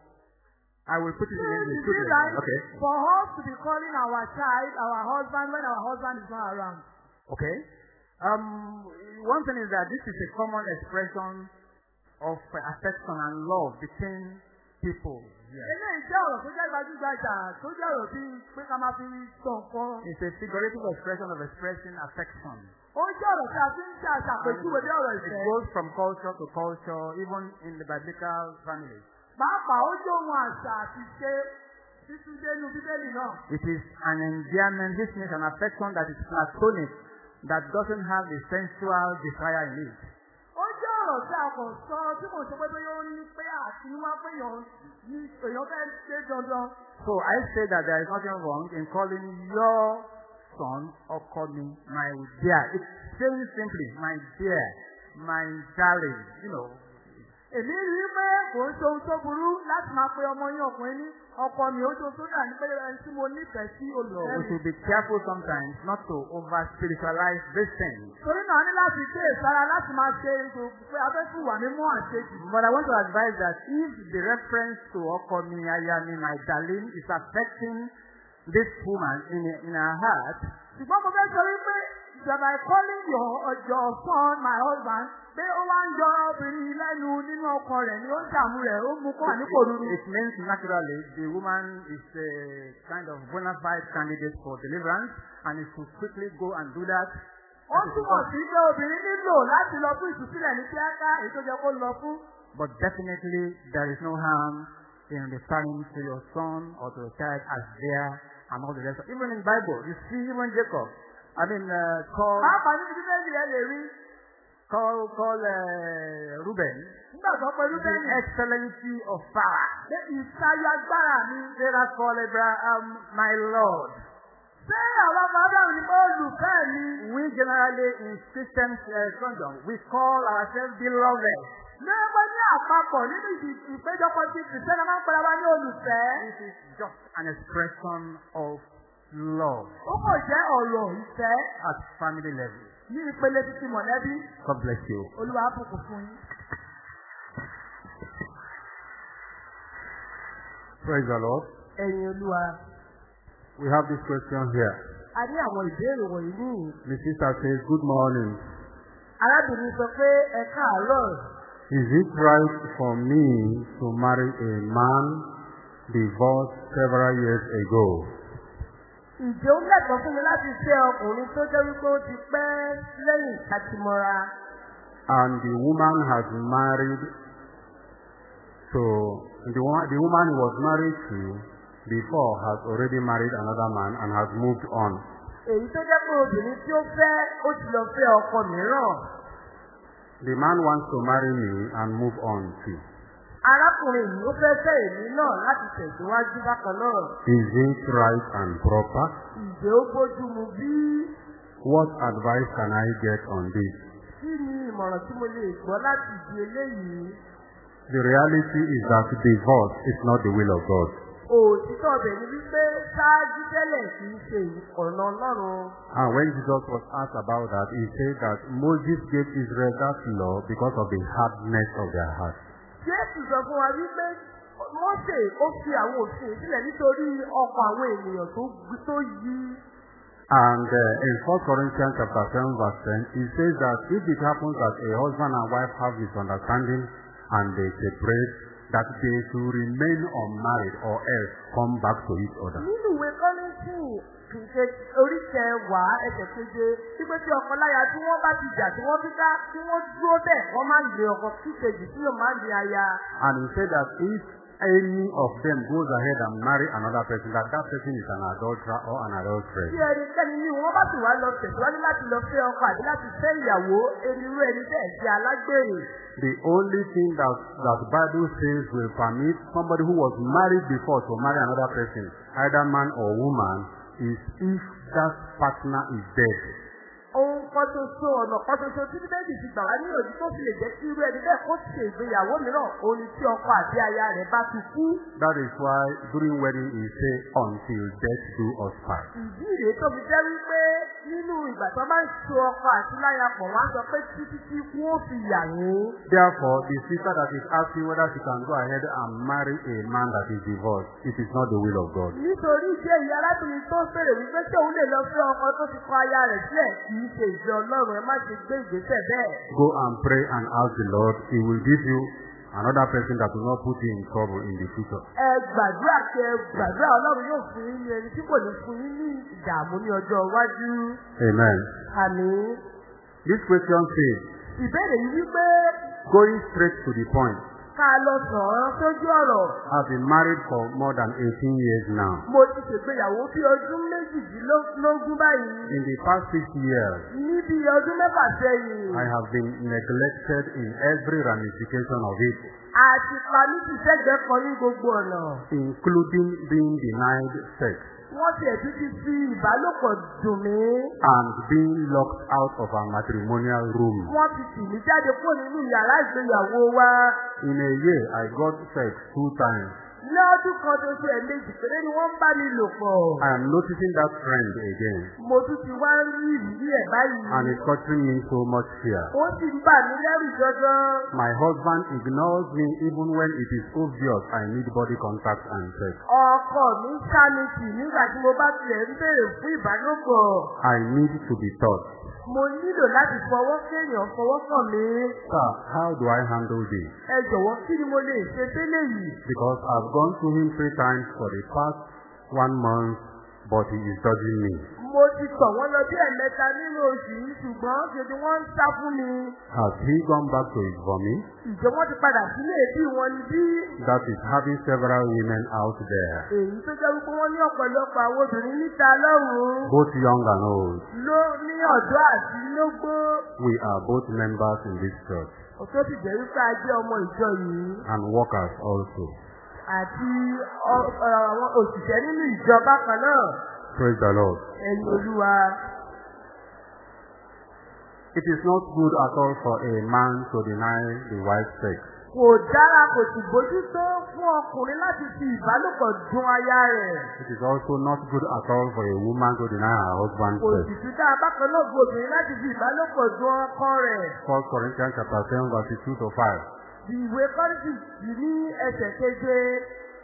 I will put it in English. Is it right Okay. for us to be calling our child our husband when our husband is not around? Okay. Um, one thing is that this is a common expression of affection and love between people. Eléyìí jẹ́ ọ̀rọ̀ tó jẹ́ gbajúgbajà tó jẹ́ ọ̀rọ̀ tí pé ká máa fi sọ nǹkan. It's a figurative expression of expressing affection. Ó jẹ́ ọ̀rọ̀ tí a fi ń ṣe àṣàpèjúwe bí ọ̀rọ̀ It goes from culture to culture, even in the biblical families. Pàápàá ó jẹ́ ohun àṣà àti ṣe títún dénú Bíbélì náà. It is an endearment, this means an affection that is platonic, that doesn't have the sensual desire in it. Ó jẹ́ ọ̀rọ̀ tí a kò sọ tí kò ṣe pé pé yóò ní pé àtinúwá pé èèyàn fẹ́ ṣe dandan. So I say that there is nothing wrong in calling your son call me my dear. It's saying simply, my dear, my darling, you know. Èmi rí i pé kò ń ṣe ohun tó burú láti máa pe ọmọ yín ọkùnrin ní ọkọ mi ó tó tó dà ní pé ẹni tí mo nífẹ̀ẹ́ sí olùfẹ́ we mi. should be careful sometimes not to over spiritualize these things. Torí náà ní láti dé ìsara láti máa ṣe ètò pé abẹ́kù wà mímú àṣejù. But I want to advise that if the reference to Okomi Ayami, my darling, is affecting this woman in, in her heart, Ṣùgbọ́n mo fẹ́ sọ wípé that by calling your your son my husband pé ó wá ń yọ obìnrin lẹ́nu nínú ọkọ rẹ̀ ni ó ń dààmú rẹ̀ ó mú kó wà ní kòrúurú. it means naturally the woman is a kind of bona fide candidate for deliverance and it should quickly go and do that. Ó túmọ̀ sí pé obìnrin nílò láti lọ fún ìtúsílẹ̀ ní kíákà èyí tó jẹ́ kó lọ fún. But definitely there is no harm in referring to your son or to your child as there and all the rest. Even in Bible, you see even Jacob. I mean, uh, call, Pàápàá níbi tí bẹ́ẹ̀ ẹ lè rí call, call uh, Reuben nígbà tó pẹ̀lú the bẹ́ẹ̀ excellency of Sarah. pé ìtayọ agbára mi. Sarah called Abraham my Lord. Ṣé àwọn ọmọ Adáhùn ni olùfẹ́ mi? We generally in Christian uh, kingdom, we call ourselves beloved. Lẹ́gbẹ́ ní àpapọ̀ nínú ìdí- ìpéjọpọ̀ ti Kìrìsìtẹ́nì máa ń pera wa ní olùfẹ́. This is just an expression of love Ó kò jẹ́ ọ̀rọ̀ ìfẹ́ at family level. ní ìpele títí mọ̀lẹ́bí. God bless you. Olúwa bùkún fún yín. Praise the Lord. Ẹ̀yin Olúwa. We have this question here. A ní àwọn ìbéèrè wọ̀nyí ní. The sister says, Good morning. Arábìnrin sọ pé ẹ káàárọ̀. Is it right for me to marry a man divorced several years ago? Ǹjẹ́ ó lẹ́tọ̀ọ́ fún mi láti ṣe ọkùnrin tó jẹ́ wípé ó ti pẹ́ lẹ́yìn ìkàtìmọ́ra? And the woman has married So the, one, the woman he was married to before has already married another man and has moved on. èyí tó jẹ́ pé obìnrin tí ó fẹ́ ó ti lọ fẹ́ ọkọ mìíràn. The man wants to marry me and move on too. Arákùnrin yìí ó fẹ́ fẹ́ èmi náà láti tẹ̀síwájú bákan náà. Is it right and proper? ìjẹ́ ó bójú mu bí What advice can I get on this? kí ni ìmọ̀ràn tí mo lè gbọ́ láti di eléyìí. The reality is that divorce is not the will of God. òtítọ́ ọbẹ̀ ni wípé ṣáájú tẹ́lẹ̀ kì í ṣe ọ̀nà ọlọ́run. And when Jesus was asked about that, he said that Moses gave Israel that law because of the hardness of their heart. Jésù sọ fún wa wípé mọ́sè ó fi àwọn òfin sílẹ̀ nítorí ọkọ̀ àwọn ènìyàn tó yí. And uh, in 1 Corinthians chapter 7 verse 10, he says that if it happens that a husband and wife have misunderstanding and they separate, that they should remain unmarried or else come back to each other. nínú ìwé kọ́lẹ́sì kìí orí kẹwàá ẹsẹ̀ keje wípé tí ọkọ láya tí wọ́n bá ti jà tí wọ́n túká tí wọ́n dúró bẹ́ẹ̀ wọ́n máa ń lé ọkọ kíkejì tí yóò máa ń lé aya. And he said that if any of them goes ahead and marry another person, that that person is an adulterer or an adulteress. tí ẹnikẹ́ni ní wọ́n bá sì wá lọ tẹ̀síwájú láti lọ fẹ́ ọkọ àbí láti fẹ́ ìyàwó onírú ẹni bẹ́ẹ̀ ṣe alágbèrè. The only thing that that Bible says will permit somebody who was married before to marry another person, either man or woman, is if that partner is dead. Ohun kan ṣoṣo ọ̀nà kan ṣoṣo tí bíbélì ti gbà wá ní òjì tó fi lè jẹ́ kí irú ẹni bẹ́ẹ̀ kó ṣe ìgbéyàwó mìíràn òun ni tí ọkọ àti aya rẹ̀ bá ti kú. That is why during wedding he say until death do us part. ìdí rèé tó fi jẹ́ wípé nínú ìgbà tó máa ń so ọkọ àti láya pọ̀ wọ́n á sọ pé títí tí kú ó fi yà yín. Therefore, the sister that is asking whether she can go ahead and marry a man that is divorced, it is not the will of God. nítorí ìdí èyí arábìnrin tó fèrè wípé tí òun lè lọ fẹ́ ọkọ tó ti kọ aya rẹ̀ sílẹ̀ kì í ṣe ìfẹ́ ọlọ́run ẹ má ṣe gbé ìgbésẹ̀ bẹ́ẹ̀. Go and pray and ask the Lord. He will give you another person that will not put you in trouble in the future. ẹ gbàdúrà kí ẹ gbàdúrà ọlọ́run yóò fún yín ní ẹni tí kò ní fún yín ní ìdààmú ní ọjọ́ iwájú. Amen. This question says, ìbéèrè yìí wípé going straight to the point, ká lọ sọ̀rọ̀ sójú ọ̀rọ̀. I've been married for more than 18 years now. mo ti ṣègbéyàwó bí ọdún méjìdínlógún báyìí. In the past six years, níbi ọdún mẹ́fà sẹ́yìn. I have been neglected in every ramification of it, àti pàmí ti sẹ́gbẹ́ kan ní gbogbo ọ̀nà. including being denied sex wọ́n ti ẹ̀tún ti fi ìbálòpọ̀ dùn mí. and being locked out of our matrimonial room. wọ́n ti tì mí jáde kúrò nínú yàrá ìgbéyàwó wa. In a year, I got sex two times. Lọ́dún kan tó ṣe ẹ̀mejì péré ni wọ́n bá mi lò pọ̀. I am noticing that trend again, mo tún ti wá ń rí ìrírí ẹ̀ báyìí. and it's causing me so much fear. ó sì ń bà mí lẹ́rù jọjọ. My husband ignores me even when it is obvious I need body contact and sex. ọkọ mi sá mi tì nígbà tí mo bá tilẹ̀ ń béèrè fún ìbálòpọ̀. I need to be taught. Mo nílò láti fọwọ́ kéèyàn fọwọ́ kàn mí. Sir, how do I handle this? ẹ jọ̀wọ́ kí ni mo lè ṣe sílẹ̀ yìí? Because I've gone to him three times for the past one month, but he is dodging me. Mo ti tọ̀ wọ́n lọ bí ẹ̀mẹ́ta nínú oṣù yìí ṣùgbọ́n ṣètò wọ́n ń sá fún mi. Has he gone back to his vomit? ìjọ wọn ti padà sílé bí wọn ni bí. That is having several women out there, èyí tó jẹ́ wípé wọ́n ní ọ̀pọ̀lọpọ̀ àwọn obìnrin níta lọ́rùn-ún both young and old. ló ní ọ̀dọ́ àti lógbó. We are both members in this church òtó sì jẹ́ wípé a jẹ́ ọmọ ìjọ yìí and workers also. àti àwọn òṣìṣẹ́ nínú ìjọ bákan náà. Praise the Lord. ẹ̀yin olúwa. It is not good at all for a man to deny the wife's sex. kò dára kò sì bójú tó fún ọkùnrin láti fi ìbálòpọ̀ dun aya rẹ̀. It is also not good at all for a woman to deny her husband's kò sex. sì tún dára bákan náà fún obìnrin láti fi ìbálòpọ̀ dun ọkọ rẹ̀. First Corinthians chapter 7 verses 2 to 5. ìwé yìí ní ẹsẹ̀ keje.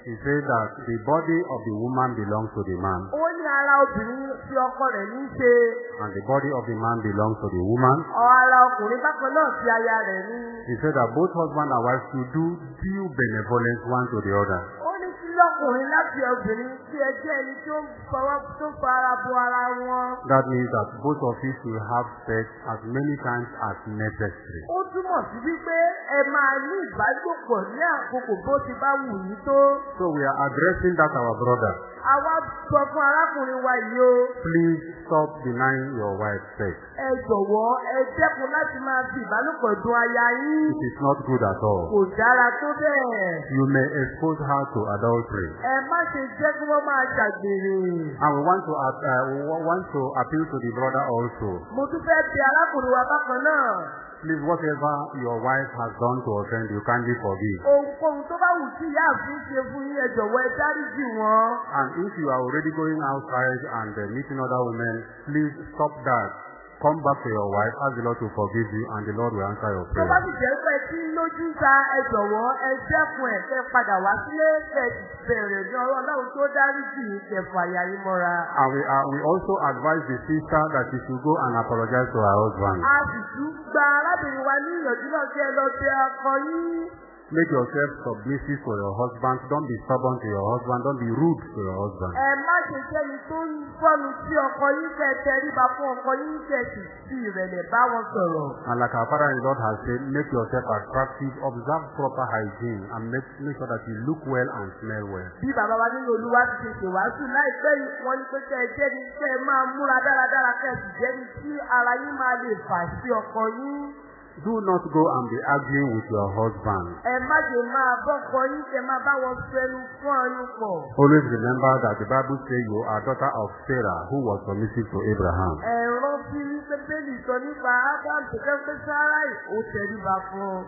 He said that the body of the woman belongs to the man ó ní ara obìnrin tí ọkọ rẹ̀ ní ṣe. and the body of the man belongs to the woman. ara ọkùnrin bákan náà tí aya rẹ̀ ní. He said that both husband and wife should do due benevolence one to the other. ó ní kí ọkùnrin láti obìnrin tí ẹ jẹ́ ẹni tó ń fọwọ́ tó ń fara bo ara wọn. That means that both of you should have sex as many times as necessary. Ó túmọ̀ sí wípé ẹ máa ní ìbálòpọ̀ ní àkókò bó ti bá wù yín tó. So we are addressing that our brother. Àwa sọ fún arákùnrin wa yìí o. Please stop denying your wife sex. Ẹ jọ̀wọ́ ẹ dẹ́kun láti máa fi ìbálòpọ̀ dun aya yín. It is not good at all. Kò dára tó bẹ́ẹ̀. You may expose her to adultery. Ẹ má ṣe jẹ́ kí wọ́n máa ṣàgbèrè. And we want to uh, we want to appeal to the brother also. Mo tún fẹ́ bẹ arákùnrin wa bákan náà. Please, whatever your wife has done to offend you, kindly forgive. Ohunkóhun tó bá wù kí ìyá àfin ṣe fún yín ẹ jọ̀wọ́ ẹ dáríjì wọ́n. And if you are already going outside and uh, meeting other women, please stop that. Come back to your wife, ask the Lord to forgive you, and the Lord will answer your Tó bá prayer. jẹ́ pé tí lójú ta ẹ jọ̀wọ́ ẹ dẹ́kun ẹ̀ kẹ́ padà wá sílé kẹ́ bẹ̀rẹ̀ ní ọ̀rọ̀ Ọlọ́run tó dáríjì yín kẹ́ fà yà yín mọ́ra. And we, uh, we also advise the sister that she should go and apologize to her husband. A sì tún gba arábìnrin wa ní ìyànjú náà kí ẹ lọ bẹ ọkọ yín. Make yourself submissive to your husband. Don't be stubborn to your husband. Don't be rude to your husband. Ẹ má ṣe jẹ́ni tó ń fọ́nu sí ọkọ yín kẹ́ tẹríba fún ọkọ yín kẹ́ sì fi ìrẹ̀lẹ̀ bá wọn sọ̀rọ̀. And like our Father in Lord has said, make yourself attractive, observe proper hygiene, and make, make sure that you look well and smell well. Bí bàbá wa nínú Olúwa ti ṣe ṣèwádìí láìpẹ́ yìí, wọ́n ní pé kẹ́ ẹ jẹ́ni kẹ́ ẹ máa múra dáradára kẹ́ ẹ sì jẹ́ni tí ara yín máa lè fà sí ọkọ yín. Do not go and be arguing with your husband. Ẹ má ṣe máa bọ́kọ yín kẹ́ máa bá wọn fẹnu fún ọyún pọ̀. Always remember that the Bible says you are daughter of Sarah, who was submissive to Abraham. Ẹ rántí wípé Bẹ́ẹ̀lì sọ nípa Ábàm tó kẹ́ pé Sáráì ó tẹríba fún un.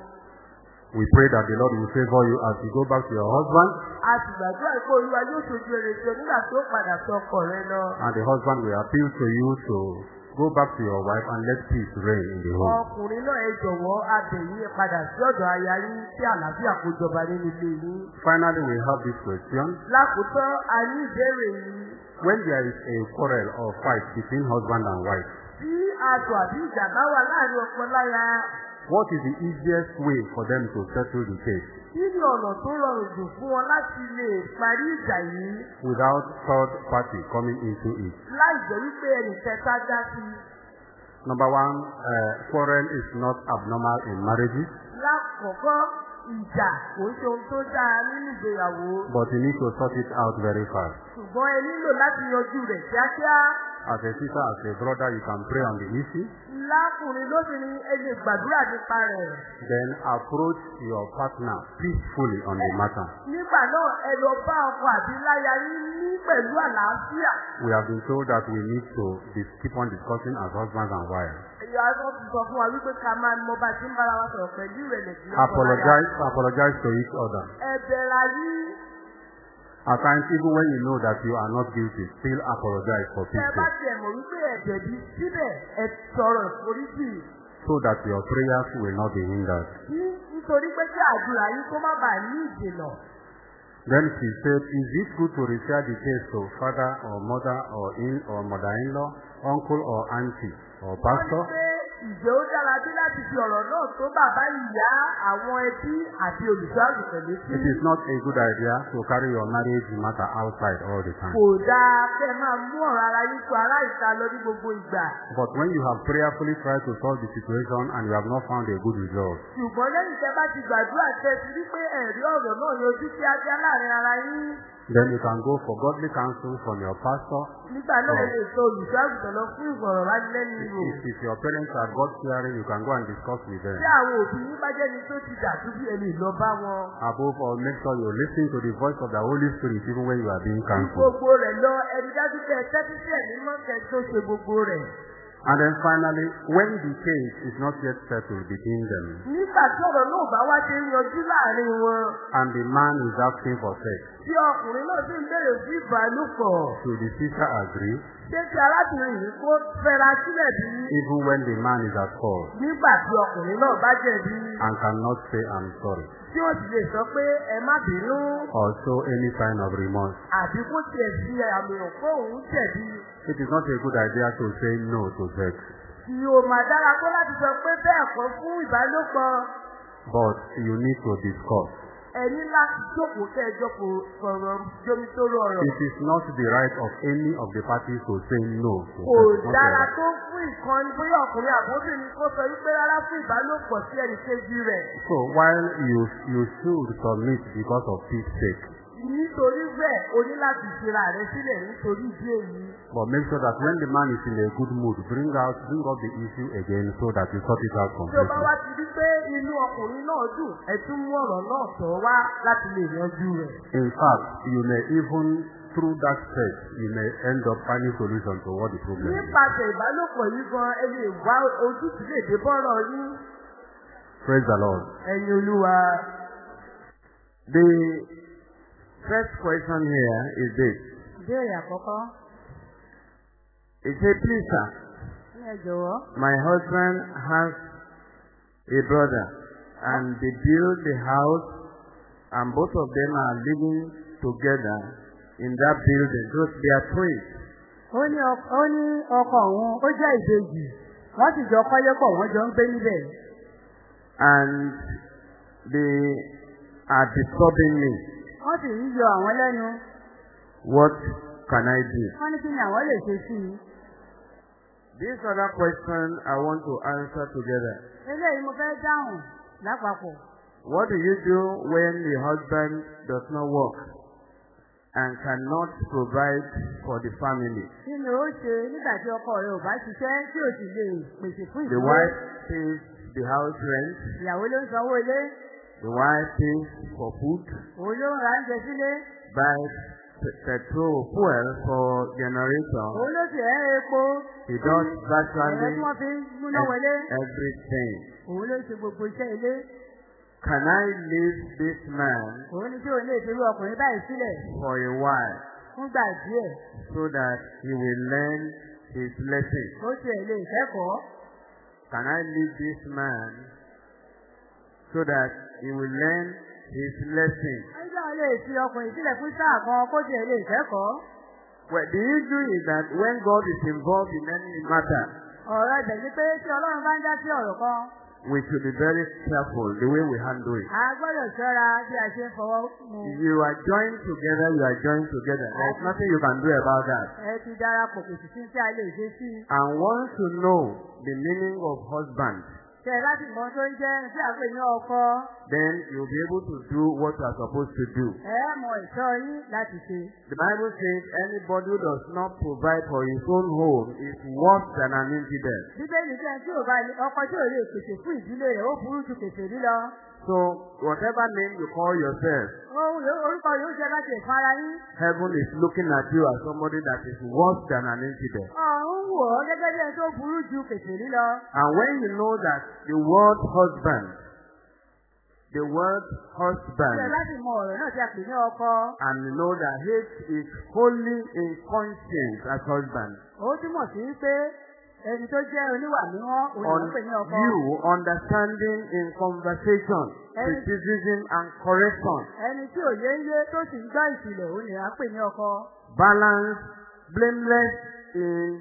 We pray that the Lord will favor you as you go back to your husband, A sì gbàdúrà pé Olúwa yóò ṣojú èrè sí ọ nígbà tó padà sọ ọkọ rẹ lọ. and the husband will appeal to you to go back to your wife and let peace reign in the home. Ọkùnrin náà ẹ jọ̀wọ́ abẹ̀yìn padà sí ọ̀dọ̀ aya yín àlàáfíà kó jọba nínú ilé yín. Finally, we have this question. Lákòótán, a ní ìbéèrè yìí. When there is a quarrel or fight between husband and wife, Tí àtọ̀ àbí ìjà bá wà láàárín ọkọ láya, what is the easiest way for them to settle the case kí ni ọ̀nà tó rọrùn jù fún wọn láti lè parí ìjà yìí without third party coming into it? láì jẹ́ wípé ẹnì kẹta dá sí? Number one, uh, quarrel is not abnormal in marriages, Lákọ̀ọ́kọ́, ìjà kò ṣe ohun tó dáa nínú ìgbéyàwó. but you need to sort it out very fast. Ṣùgbọ́n ẹ nílò láti yanjú rẹ̀ kíákíá. As a sister, as a brother, you can pray on the issue. Lákùnrin lóbìnrin ẹ lè gbàdúrà nípa rẹ̀. Then approach your partner peacefully on the matter. Nígbà náà ẹ lọ bá ọkọ àbí láya yín ní pẹ̀lú àlàáfíà. We have been told that we need to keep on discussing as husbands and wives. Ìyá ọkọ ti sọ fún wa wípé ká máa mọ bá a ti ń bára wa sọ̀rọ̀ pẹ̀lú ìrẹ̀lẹ̀ sí ọkọ láya. Apologize, apologize to each other. Ẹ bẹ̀rẹ̀ yín. At times, even when you know that you are not guilty, still apologize for bá people tiẹ̀ mọ̀ wípé ẹ̀jẹ̀ bí síbẹ̀ ẹ sọ̀rọ̀ ìforíjì. so that your prayers will not be hindered. Ní nítorí pé kí àdúrà yín kó má bàa ní ìdènà. Then she said, Is it good to refer the case to father or mother or in or mother-in-law, uncle or auntie or Wọ́n ní pastor? pé ìjẹ́ ó dára bí láti fi ọ̀rọ̀ náà tó bàbá ìyá àwọn ẹbí àti olùṣọ́ àgùntàn létí. It is not a good idea to carry your marriage matter outside all the time. Kò dáa kẹ́ ẹ máa mú ọ̀rọ̀ ara yín tó ará ìta lọ ní gbogbo ìgbà. But when you have prayerfully tried to solve the situation and you have not found a good result, Ṣùgbọ́n lẹ́yìn tẹ́ bá ti gbàdúrà tẹ́ ti rí pé ẹ̀rí ọ̀rọ̀ náà yanjú kíákíá láàárín ara yín. Then you can go for godly counsel from your pastor. Nígbà náà ẹ lè sọ olùṣọ́ àgùntàn lọ fún ìgbọ̀rọ̀ wá lẹ́nu ìrò. If, your parents are God fearing, you can go and discuss with them. Tí àwọn òbí yín bá jẹ́ni tó ti dà tó bí ẹni lọ bá wọn. Above all, make sure you listen to the voice of the Holy Spirit even when you are being counseled. gbogbo rẹ̀ lọ ẹni dájú pé ẹ tẹ́tí sí ẹ̀mí mọ́ kẹ́ tó ṣe gbogbo rẹ̀. And then finally, when the case is not yet settled between them, Nígbà tí ọ̀rọ̀ náà bá wá ṣe ń yanjú láàárín wọn. and the man is asking for sex, Tí ọkùnrin náà sì ń béèrè fún ìbálòpọ̀. should the sister agree, Ṣé kí arábìnrin yìí kó fẹ́ra sílẹ̀ bí even when the man is at fault nígbà tí ọkùnrin náà bá jẹ̀bi? and cannot say, I'm sorry, Tí wọ́n sì lè sọ pé ẹ má bínú. or show any sign of remorse? Àbí kó tiẹ̀ fi àmì hàn pé òun jẹ̀bi. It is not a good idea to say no to sex, Kì ò mà dára kó láti sọ pé bẹ́ẹ̀ kọ́ fún ìbálòpọ̀. but you need to discuss ẹ ní láti jókòó kẹ́ ẹ jókòó sọ̀rọ̀ jomi tó rọrọ̀. It is not the right of any of the parties to say no. to Kò dára right. tó fún ìkan bóyá ọkùnrin àbóbìnrin kó sọ wípé rárá fún ìbálòpọ̀ sí ẹnì kejì rẹ̀. So while you you should submit because of peace sake, Nítorí bẹ́ẹ̀ o ní láti ṣera rẹ sílẹ̀ nítorí ìdí èyí. but make sure that when the man is in a good mood, bring out bring up the issue again so that you sort it out Tí o bá completely. wá ti rí pé inú ọkùnrin náà dùn, ẹ tún mú ọ̀rọ̀ náà tọ̀ wá láti lè yanjú rẹ̀. In fact, you may even through that sex, you may end up finding solution to what the problem is. Nípasẹ̀ ìbálòpọ̀ yìí gan, ẹ lè wá ojútùú lè dé bọ́rọ̀ yín. Praise the Lord. Ẹ̀yin Olúwa. The first question here is this. Ìbéèrè àkọ́kọ́. It says, please sir, Ní ẹ jọ̀wọ́. my husband has a brother and they build the house and both of them are living together in that building. So they are twins. Ó ní ọkọ òun, ó jẹ́ ìbejì. Wọ́n sì jọ kọ́lé pọ̀, wọ́n jọ ń gbé níbẹ̀. and they are disturbing me. Wọ́n sì ń yọ àwọn lẹ́nu. What can I do? Wọ́n ní kí ni àwọn lè ṣe sí i. This other question I want to answer together. Eléyìí mo fẹ́ dáhùn lápapọ̀. What do you do when the husband does not work and cannot provide for the family? Kí ni ó ṣe nígbà tí ọkọ rẹ̀ ò bá ṣiṣẹ́ tí ò sì lè pèsè fún The wife pays the house rent, Ìyàwó ló ń sanwó ilé, the wife pays for food, òun ló ń ra oúnjẹ sílé, buys pe- petrol, fuel for generator. òun ló sì ẹ́ epo. He does Ẹ̀rọ tí virtually wọ́n fi ń múná wọlé, everything. òun ló ṣe gbogbo iṣẹ́ ilé. Can I leave this man Òun ni tí òun lè fi irú ọkùnrin báyìí sílẹ̀ for a while fúngbà díẹ̀. so that he will learn his lesson? Ó tiẹ̀ lè kẹ́kọ̀ọ́. Can I leave this man so that he will learn his lesson? Ẹjọ́ lè fi ọkùnrin sílẹ̀ fún sáà kan kó tiẹ̀ lè kẹ́kọ̀ọ́. Well, the issue is that when God is involved in any matter, Ọ̀rọ̀ ibẹ̀ ni pé tí Ọlọ́run bá ń dá sí ọ̀rọ̀ kan, we should be very careful the way we handle it. a gbọ́dọ̀ ṣọ́ra bí a ṣe ń fọwọ́ mu. You are joined together, you are joined together. There is nothing you can do about that. Ẹ ti darapọ̀ kò sì sí tí a lè ṣe sí i. And once you know the meaning of husband, Ṣé ẹ láti mọ tó ń jẹ́ tí a pè ní ọkọ? then you'll be able to do what you are supposed to do. Ẹ mọ ìṣọ́ yín láti ṣe. The Bible says anybody who does not provide for his own home is worse than an infidel. Bíbélì jẹ́ tí ò bá ní ọkọ tí ò lè pèsè fún ìdílé rẹ̀ ó burú ju pèsè rí lọ. So whatever name you call yourself, heaven is looking at you as somebody that is worse than an infidel. And when you know that the word husband, the word husband, and you know that hate is wholly in conscience as husband, Ẹni tó jẹ́ oníwà mímọ́ on pè ní ọkọ. you understanding in conversation, criticism and correction, Ẹni tí òye ń yé tó sì ń gbọ́ ìkìlọ̀ òun ni à ń pè ní ọkọ. balance, blameless in,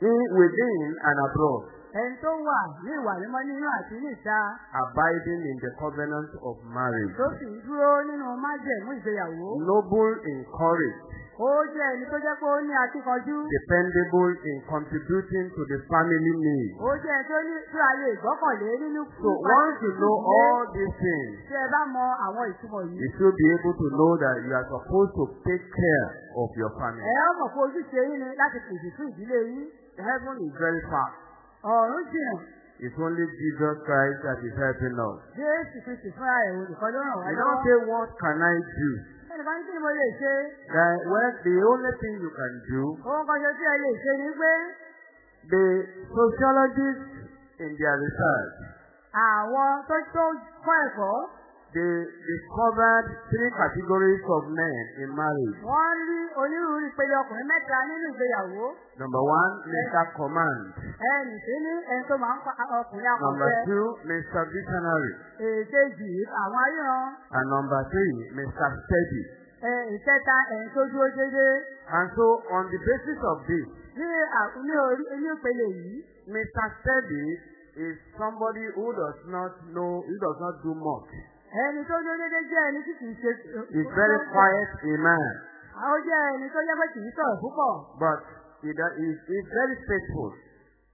in within and abroad, Ẹni tó wà ní ìwà mímọ́ nínú àti ní ìta abiding in the covenant of marriage, tó sì ń dúró nínú májẹ̀mú ìgbéyàwó. noble in courage, Ó jẹ́ ẹni tó jẹ́ pé ó ní akíkanjú. dependable in contributing to the family needs. Ó jẹ́ ẹni tó ní tí a lè gbọ́kànlé nínú So once you know all these things, Tí ẹ bá mọ àwọn ìtumọ̀ yìí. you should be able to know that you are supposed to take care of your family. Ẹ ó mọ̀ pé ojúṣe yín ni láti pèsè fún ìdílé yín. Heaven is very far. Ọ̀run jìnnà. It's only Jesus Christ that is helping us. Jésù Kristi fúnra rẹ̀ ló ràn wá You lọ́wọ́. don't say, what can I do? Ẹnìkan ní kí ni mo lè ṣe? That, well, the only thing you can do, Ohun kan ṣe tí ẹ lè ṣe ni pé the sociologists in their research, àwọn tó tó kọ́ ẹ̀kọ́ they discovered three categories of men in marriage. wọ́n rí onírúurú ìpele ọkùnrin mẹ́ta nínú ìgbéyàwó. Number one, Mr. Command. Ẹnì sí ní ẹni tó máa ń pa ọkùnrin Number two, Mr. Visionary. Èkejì àwọn aríran. And number three, Mr. Steady. Ẹ, Ìkẹta ẹni tó dúró dédé. And so, on the basis of this, Ní à- ní orí ní ìpele yìí, Mr. Steady is somebody who does not know, who does not do much. Ẹni tó dúró dédé jẹ́ ẹni tí kìí ṣe. He's very quiet a man, Ó jẹ́ ẹni tó jẹ́ pé kìí sọ̀rọ̀ púpọ̀. but he does, he's, he's very faithful.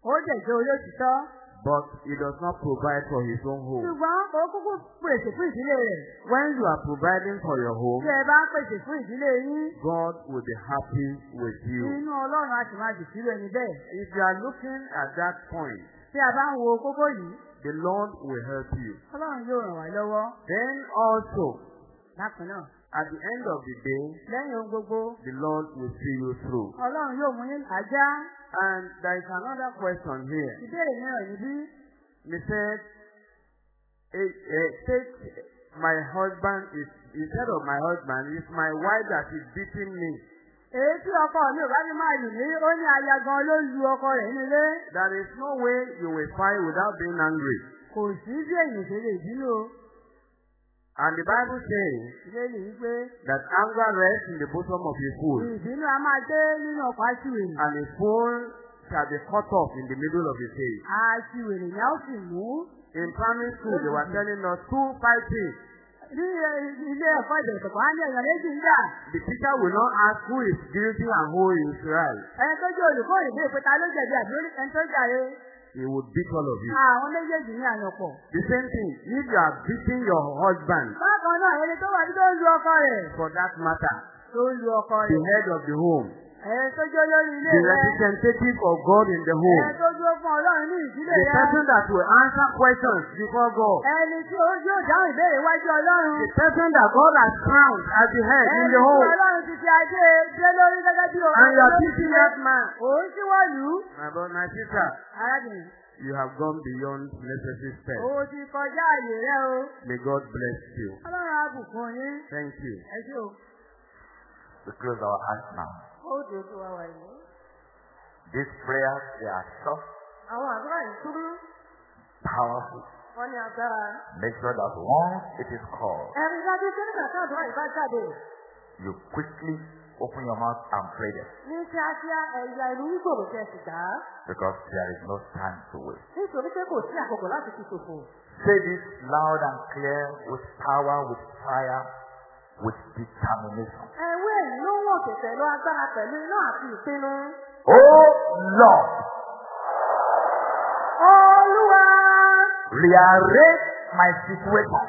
Ó dẹ̀ jẹ́ olóòtítọ́. But he does not provide for his own home. Ṣùgbọ́n ó kúkú pèsè fún ìdílé rẹ̀. When you are providing for your home, Tí ẹ bá pèsè fún ìdílé yín, God will be happy with you. inú Ọlọ́run á sì máa dùn sílẹ̀ ẹni bẹ́ẹ̀. If you are looking at that point, Tí a bá ń wo kókó yìí, the Lord will help you. Ọlọ́run yóò ràn wá lọ́wọ́. Then also, Bákan náà, at the end of the day, lẹ́yìn ohun gbogbo, the Lord will see you through. Ọlọ́run yóò mú yín àjá. And there is another question here. Ìbéèrè mìíràn yìí bí. He said, eh, eh, take my husband is instead of my husband, it's my wife that is beating me. Èyí tí ọkọ mi ò bá ní máa lù mí, ó ní aya gan ló lu ọkọ rẹ̀ nílé. There is no way you will fight without being angry. Kò sí bí èyàn ṣe lè bínú. And the Bible says that anger rests in the bosom of a fool, ìbínú a máa dé nínú ọkọ̀ aṣiwèrè. and a fool shall be cut off in the middle of his face. Aṣiwèrè ni a ó sì mú. In primary school, they were telling us two. Ní eh, ilé ẹ̀kọ́ ìbẹ̀rẹ̀ kan á ní èèyàn méjì ń jà. The teacher will not ask who is guilty and who is right. Ẹni tó jẹ́ olùkọ́ ìdí ìpẹta ló jẹ̀bi àbí ẹni tó jàre. He will beat all of you. Àwọn méjèèjì ní àyànpọ̀. The same thing, if you are beating your husband, Bákan náà, ẹni tó wà ní tó ń lu ọkọ rẹ̀. for that matter, Tó ń lu ọkọ the head of the home, The representative of God in the home, the person that will answer questions before God, the person that God has crowned as the head in the home, and you are beating that man. My brother, my sister, you have gone beyond necessary steps. òun ti kọjá àyè rẹ̀ o. May God bless you. Ọlọ́run á bùkún yín. Thank you. Ẹ ṣé o. We close our eyes now. These prayers, they are short, powerful. Make sure that once it is called, you quickly open your mouth and pray them. Because there is no time to waste. Say this loud and clear with power, with fire, with determination. Ẹ̀wé ló ń wọ̀ kẹ̀kẹ́ lọ agbára pẹ̀lú iná àti ìpinnu. Oh Lord, Olúwa! rearrange my situation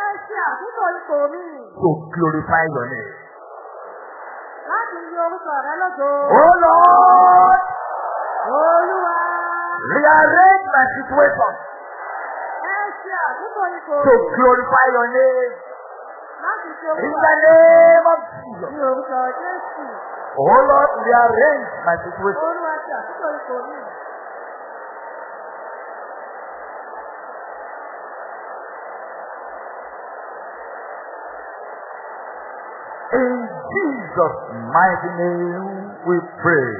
Ẹ ṣe àtúntò ipò mi to glorify your name. láti yí orúkọ rẹ lógo. Oh Lord, Olúwa! rearrange my situation Ẹ ṣe àtúntò ipò to glorify your name. In the name of Jesus. Oh Lord, rearrange my situation. In Jesus' mighty name we pray.